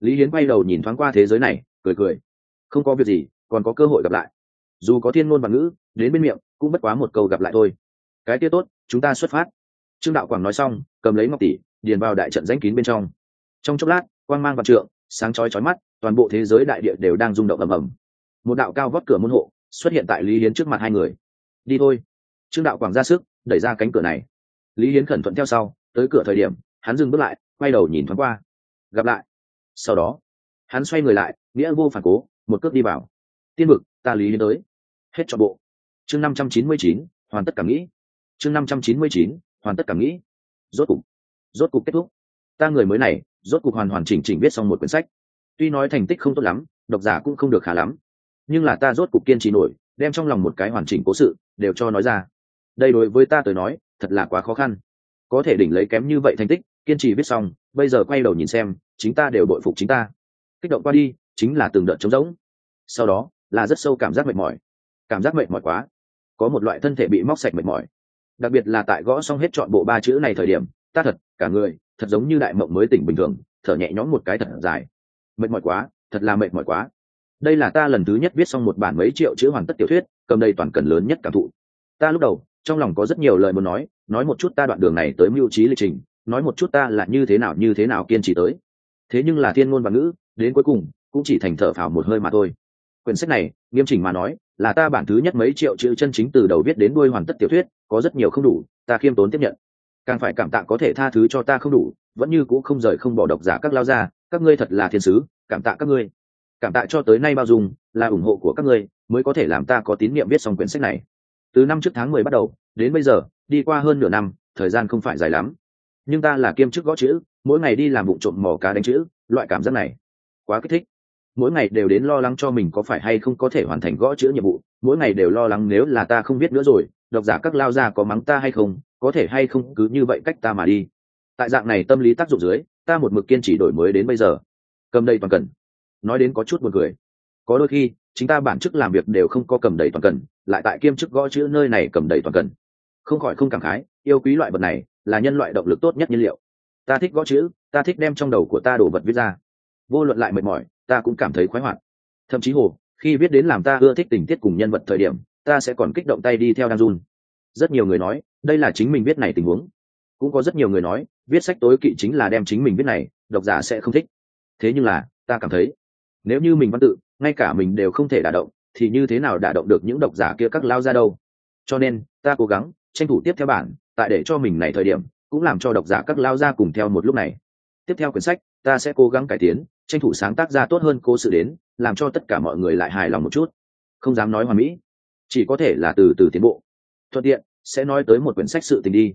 Lý hiến quay đầu nhìn thoáng qua thế giới này, cười cười. Không có việc gì, còn có cơ hội gặp lại. Dù có thiên ngôn và ngữ, đến bên miệng, cũng bất quá một câu gặp lại thôi. Cái kia tốt, chúng ta xuất phát. Trương đạo quảng nói xong, cầm lấy ngọc tỷ, điền vào đại trận danh kín bên trong. Trong chốc lát quang mang vạn trượng, sáng chói chói mắt, toàn bộ thế giới đại địa đều đang rung động ầm ầm. Một đạo cao vót cửa môn hộ xuất hiện tại lý hiến trước mặt hai người. Đi thôi. Trương đạo quảng ra sức, đẩy ra cánh cửa này. Lý hiến khẩn thuận theo sau, tới cửa thời điểm, hắn dừng bước lại, quay đầu nhìn thoáng qua. Gặp lại. Sau đó, hắn xoay người lại, nghĩa vô phản cố, một cước đi vào. Tiên vực, ta lý hiến tới. Hết trọn bộ. Chương năm trăm chín mươi chín, hoàn tất cảm nghĩ. Chương năm trăm chín mươi chín, hoàn tất cảm nghĩ. Rốt cục rốt cục kết thúc ta người mới này, rốt cục hoàn hoàn chỉnh chỉnh viết xong một quyển sách. Tuy nói thành tích không tốt lắm, độc giả cũng không được khá lắm. Nhưng là ta rốt cục kiên trì nổi, đem trong lòng một cái hoàn chỉnh cố sự, đều cho nói ra. Đây đối với ta tới nói, thật là quá khó khăn. Có thể đỉnh lấy kém như vậy thành tích, kiên trì viết xong, bây giờ quay đầu nhìn xem, chính ta đều đội phục chính ta. Kích động qua đi, chính là từng đợt trống rỗng. Sau đó, là rất sâu cảm giác mệt mỏi. Cảm giác mệt mỏi quá. Có một loại thân thể bị móc sạch mệt mỏi. Đặc biệt là tại gõ xong hết chọn bộ ba chữ này thời điểm ta thật, cả người, thật giống như đại mộng mới tỉnh bình thường, thở nhẹ nhõm một cái thật dài. Mệt mỏi quá, thật là mệt mỏi quá. Đây là ta lần thứ nhất viết xong một bản mấy triệu chữ hoàn tất tiểu thuyết, cầm đây toàn cần lớn nhất cảm thụ. Ta lúc đầu, trong lòng có rất nhiều lời muốn nói nói một chút ta đoạn đường này tới mưu trí lịch trình, nói một chút ta là như thế nào, như thế nào kiên trì tới. Thế nhưng là thiên ngôn và ngữ, đến cuối cùng, cũng chỉ thành thở phào một hơi mà thôi. Quyển sách này, nghiêm chỉnh mà nói, là ta bản thứ nhất mấy triệu chữ chân chính từ đầu viết đến đuôi hoàn tất tiểu thuyết, có rất nhiều không đủ, ta khiêm tốn tiếp nhận càng phải cảm tạ có thể tha thứ cho ta không đủ, vẫn như c ũ không rời không bỏ độc giả các lao ra các ngươi thật là thiên sứ, cảm tạ các ngươi. Cảm tạ cho tới nay bao dung, là ủng hộ của các ngươi, mới có thể làm ta có tín nhiệm viết xong quyển sách này. Từ năm trước tháng mười bắt đầu, đến bây giờ, đi qua hơn nửa năm, thời gian không phải dài lắm. Nhưng ta là kiêm chức gõ chữ, mỗi ngày đi làm vụ trộm mỏ cá đánh chữ, loại cảm giác này, quá kích thích. Mỗi ngày đều đến lo lắng cho mình có phải hay không có thể hoàn thành gõ chữ nhiệm vụ, mỗi ngày đều lo lắng nếu là ta không biết nữa rồi, độc giả các lao ra có mắng ta hay không có thể hay không cứ như vậy cách ta mà đi. Tại dạng này tâm lý tác dụng dưới, ta một mực kiên trì đổi mới đến bây giờ. Cầm đầy toàn cần. Nói đến có chút buồn cười. Có đôi khi, chính ta bản chức làm việc đều không có cầm đầy toàn cần, lại tại kiêm chức gõ chữ nơi này cầm đầy toàn cần. Không khỏi không cảm khái, yêu quý loại vật này là nhân loại động lực tốt nhất nhiên liệu. Ta thích gõ chữ, ta thích đem trong đầu của ta đổ vật viết ra. Vô luận lại mệt mỏi, ta cũng cảm thấy khoái hoạt. Thậm chí hồ, khi viết đến làm ta ưa thích tình tiết cùng nhân vật thời điểm, ta sẽ còn kích động tay đi theo đang run rất nhiều người nói đây là chính mình viết này tình huống. Cũng có rất nhiều người nói, viết sách tối kỵ chính là đem chính mình viết này, độc giả sẽ không thích. Thế nhưng là, ta cảm thấy, nếu như mình văn tự, ngay cả mình đều không thể đả động, thì như thế nào đả động được những độc giả kia các lao ra đâu? Cho nên, ta cố gắng tranh thủ tiếp theo bản, tại để cho mình này thời điểm, cũng làm cho độc giả các lao ra cùng theo một lúc này. Tiếp theo quyển sách, ta sẽ cố gắng cải tiến, tranh thủ sáng tác ra tốt hơn cố sự đến, làm cho tất cả mọi người lại hài lòng một chút. Không dám nói hoàn mỹ, chỉ có thể là từ từ tiến bộ. Thuận tiện sẽ nói tới một quyển sách sự tình đi.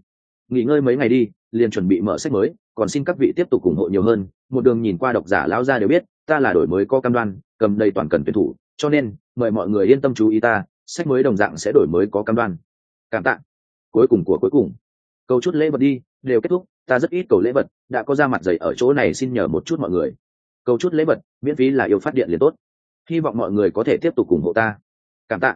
Nghỉ ngơi mấy ngày đi, liền chuẩn bị mở sách mới, còn xin các vị tiếp tục ủng hộ nhiều hơn. Một đường nhìn qua độc giả lao ra đều biết, ta là đổi mới có cam đoan, cầm đầy toàn cần tuyển thủ, cho nên, mời mọi người yên tâm chú ý ta, sách mới đồng dạng sẽ đổi mới có cam đoan. Cảm tạ. Cuối cùng của cuối cùng. Câu chút lễ vật đi, đều kết thúc, ta rất ít cầu lễ vật, đã có ra mặt dày ở chỗ này xin nhờ một chút mọi người. Câu chút lễ vật, miễn phí là yêu phát điện liền tốt. Hy vọng mọi người có thể tiếp tục ủng hộ ta. Cảm tạ.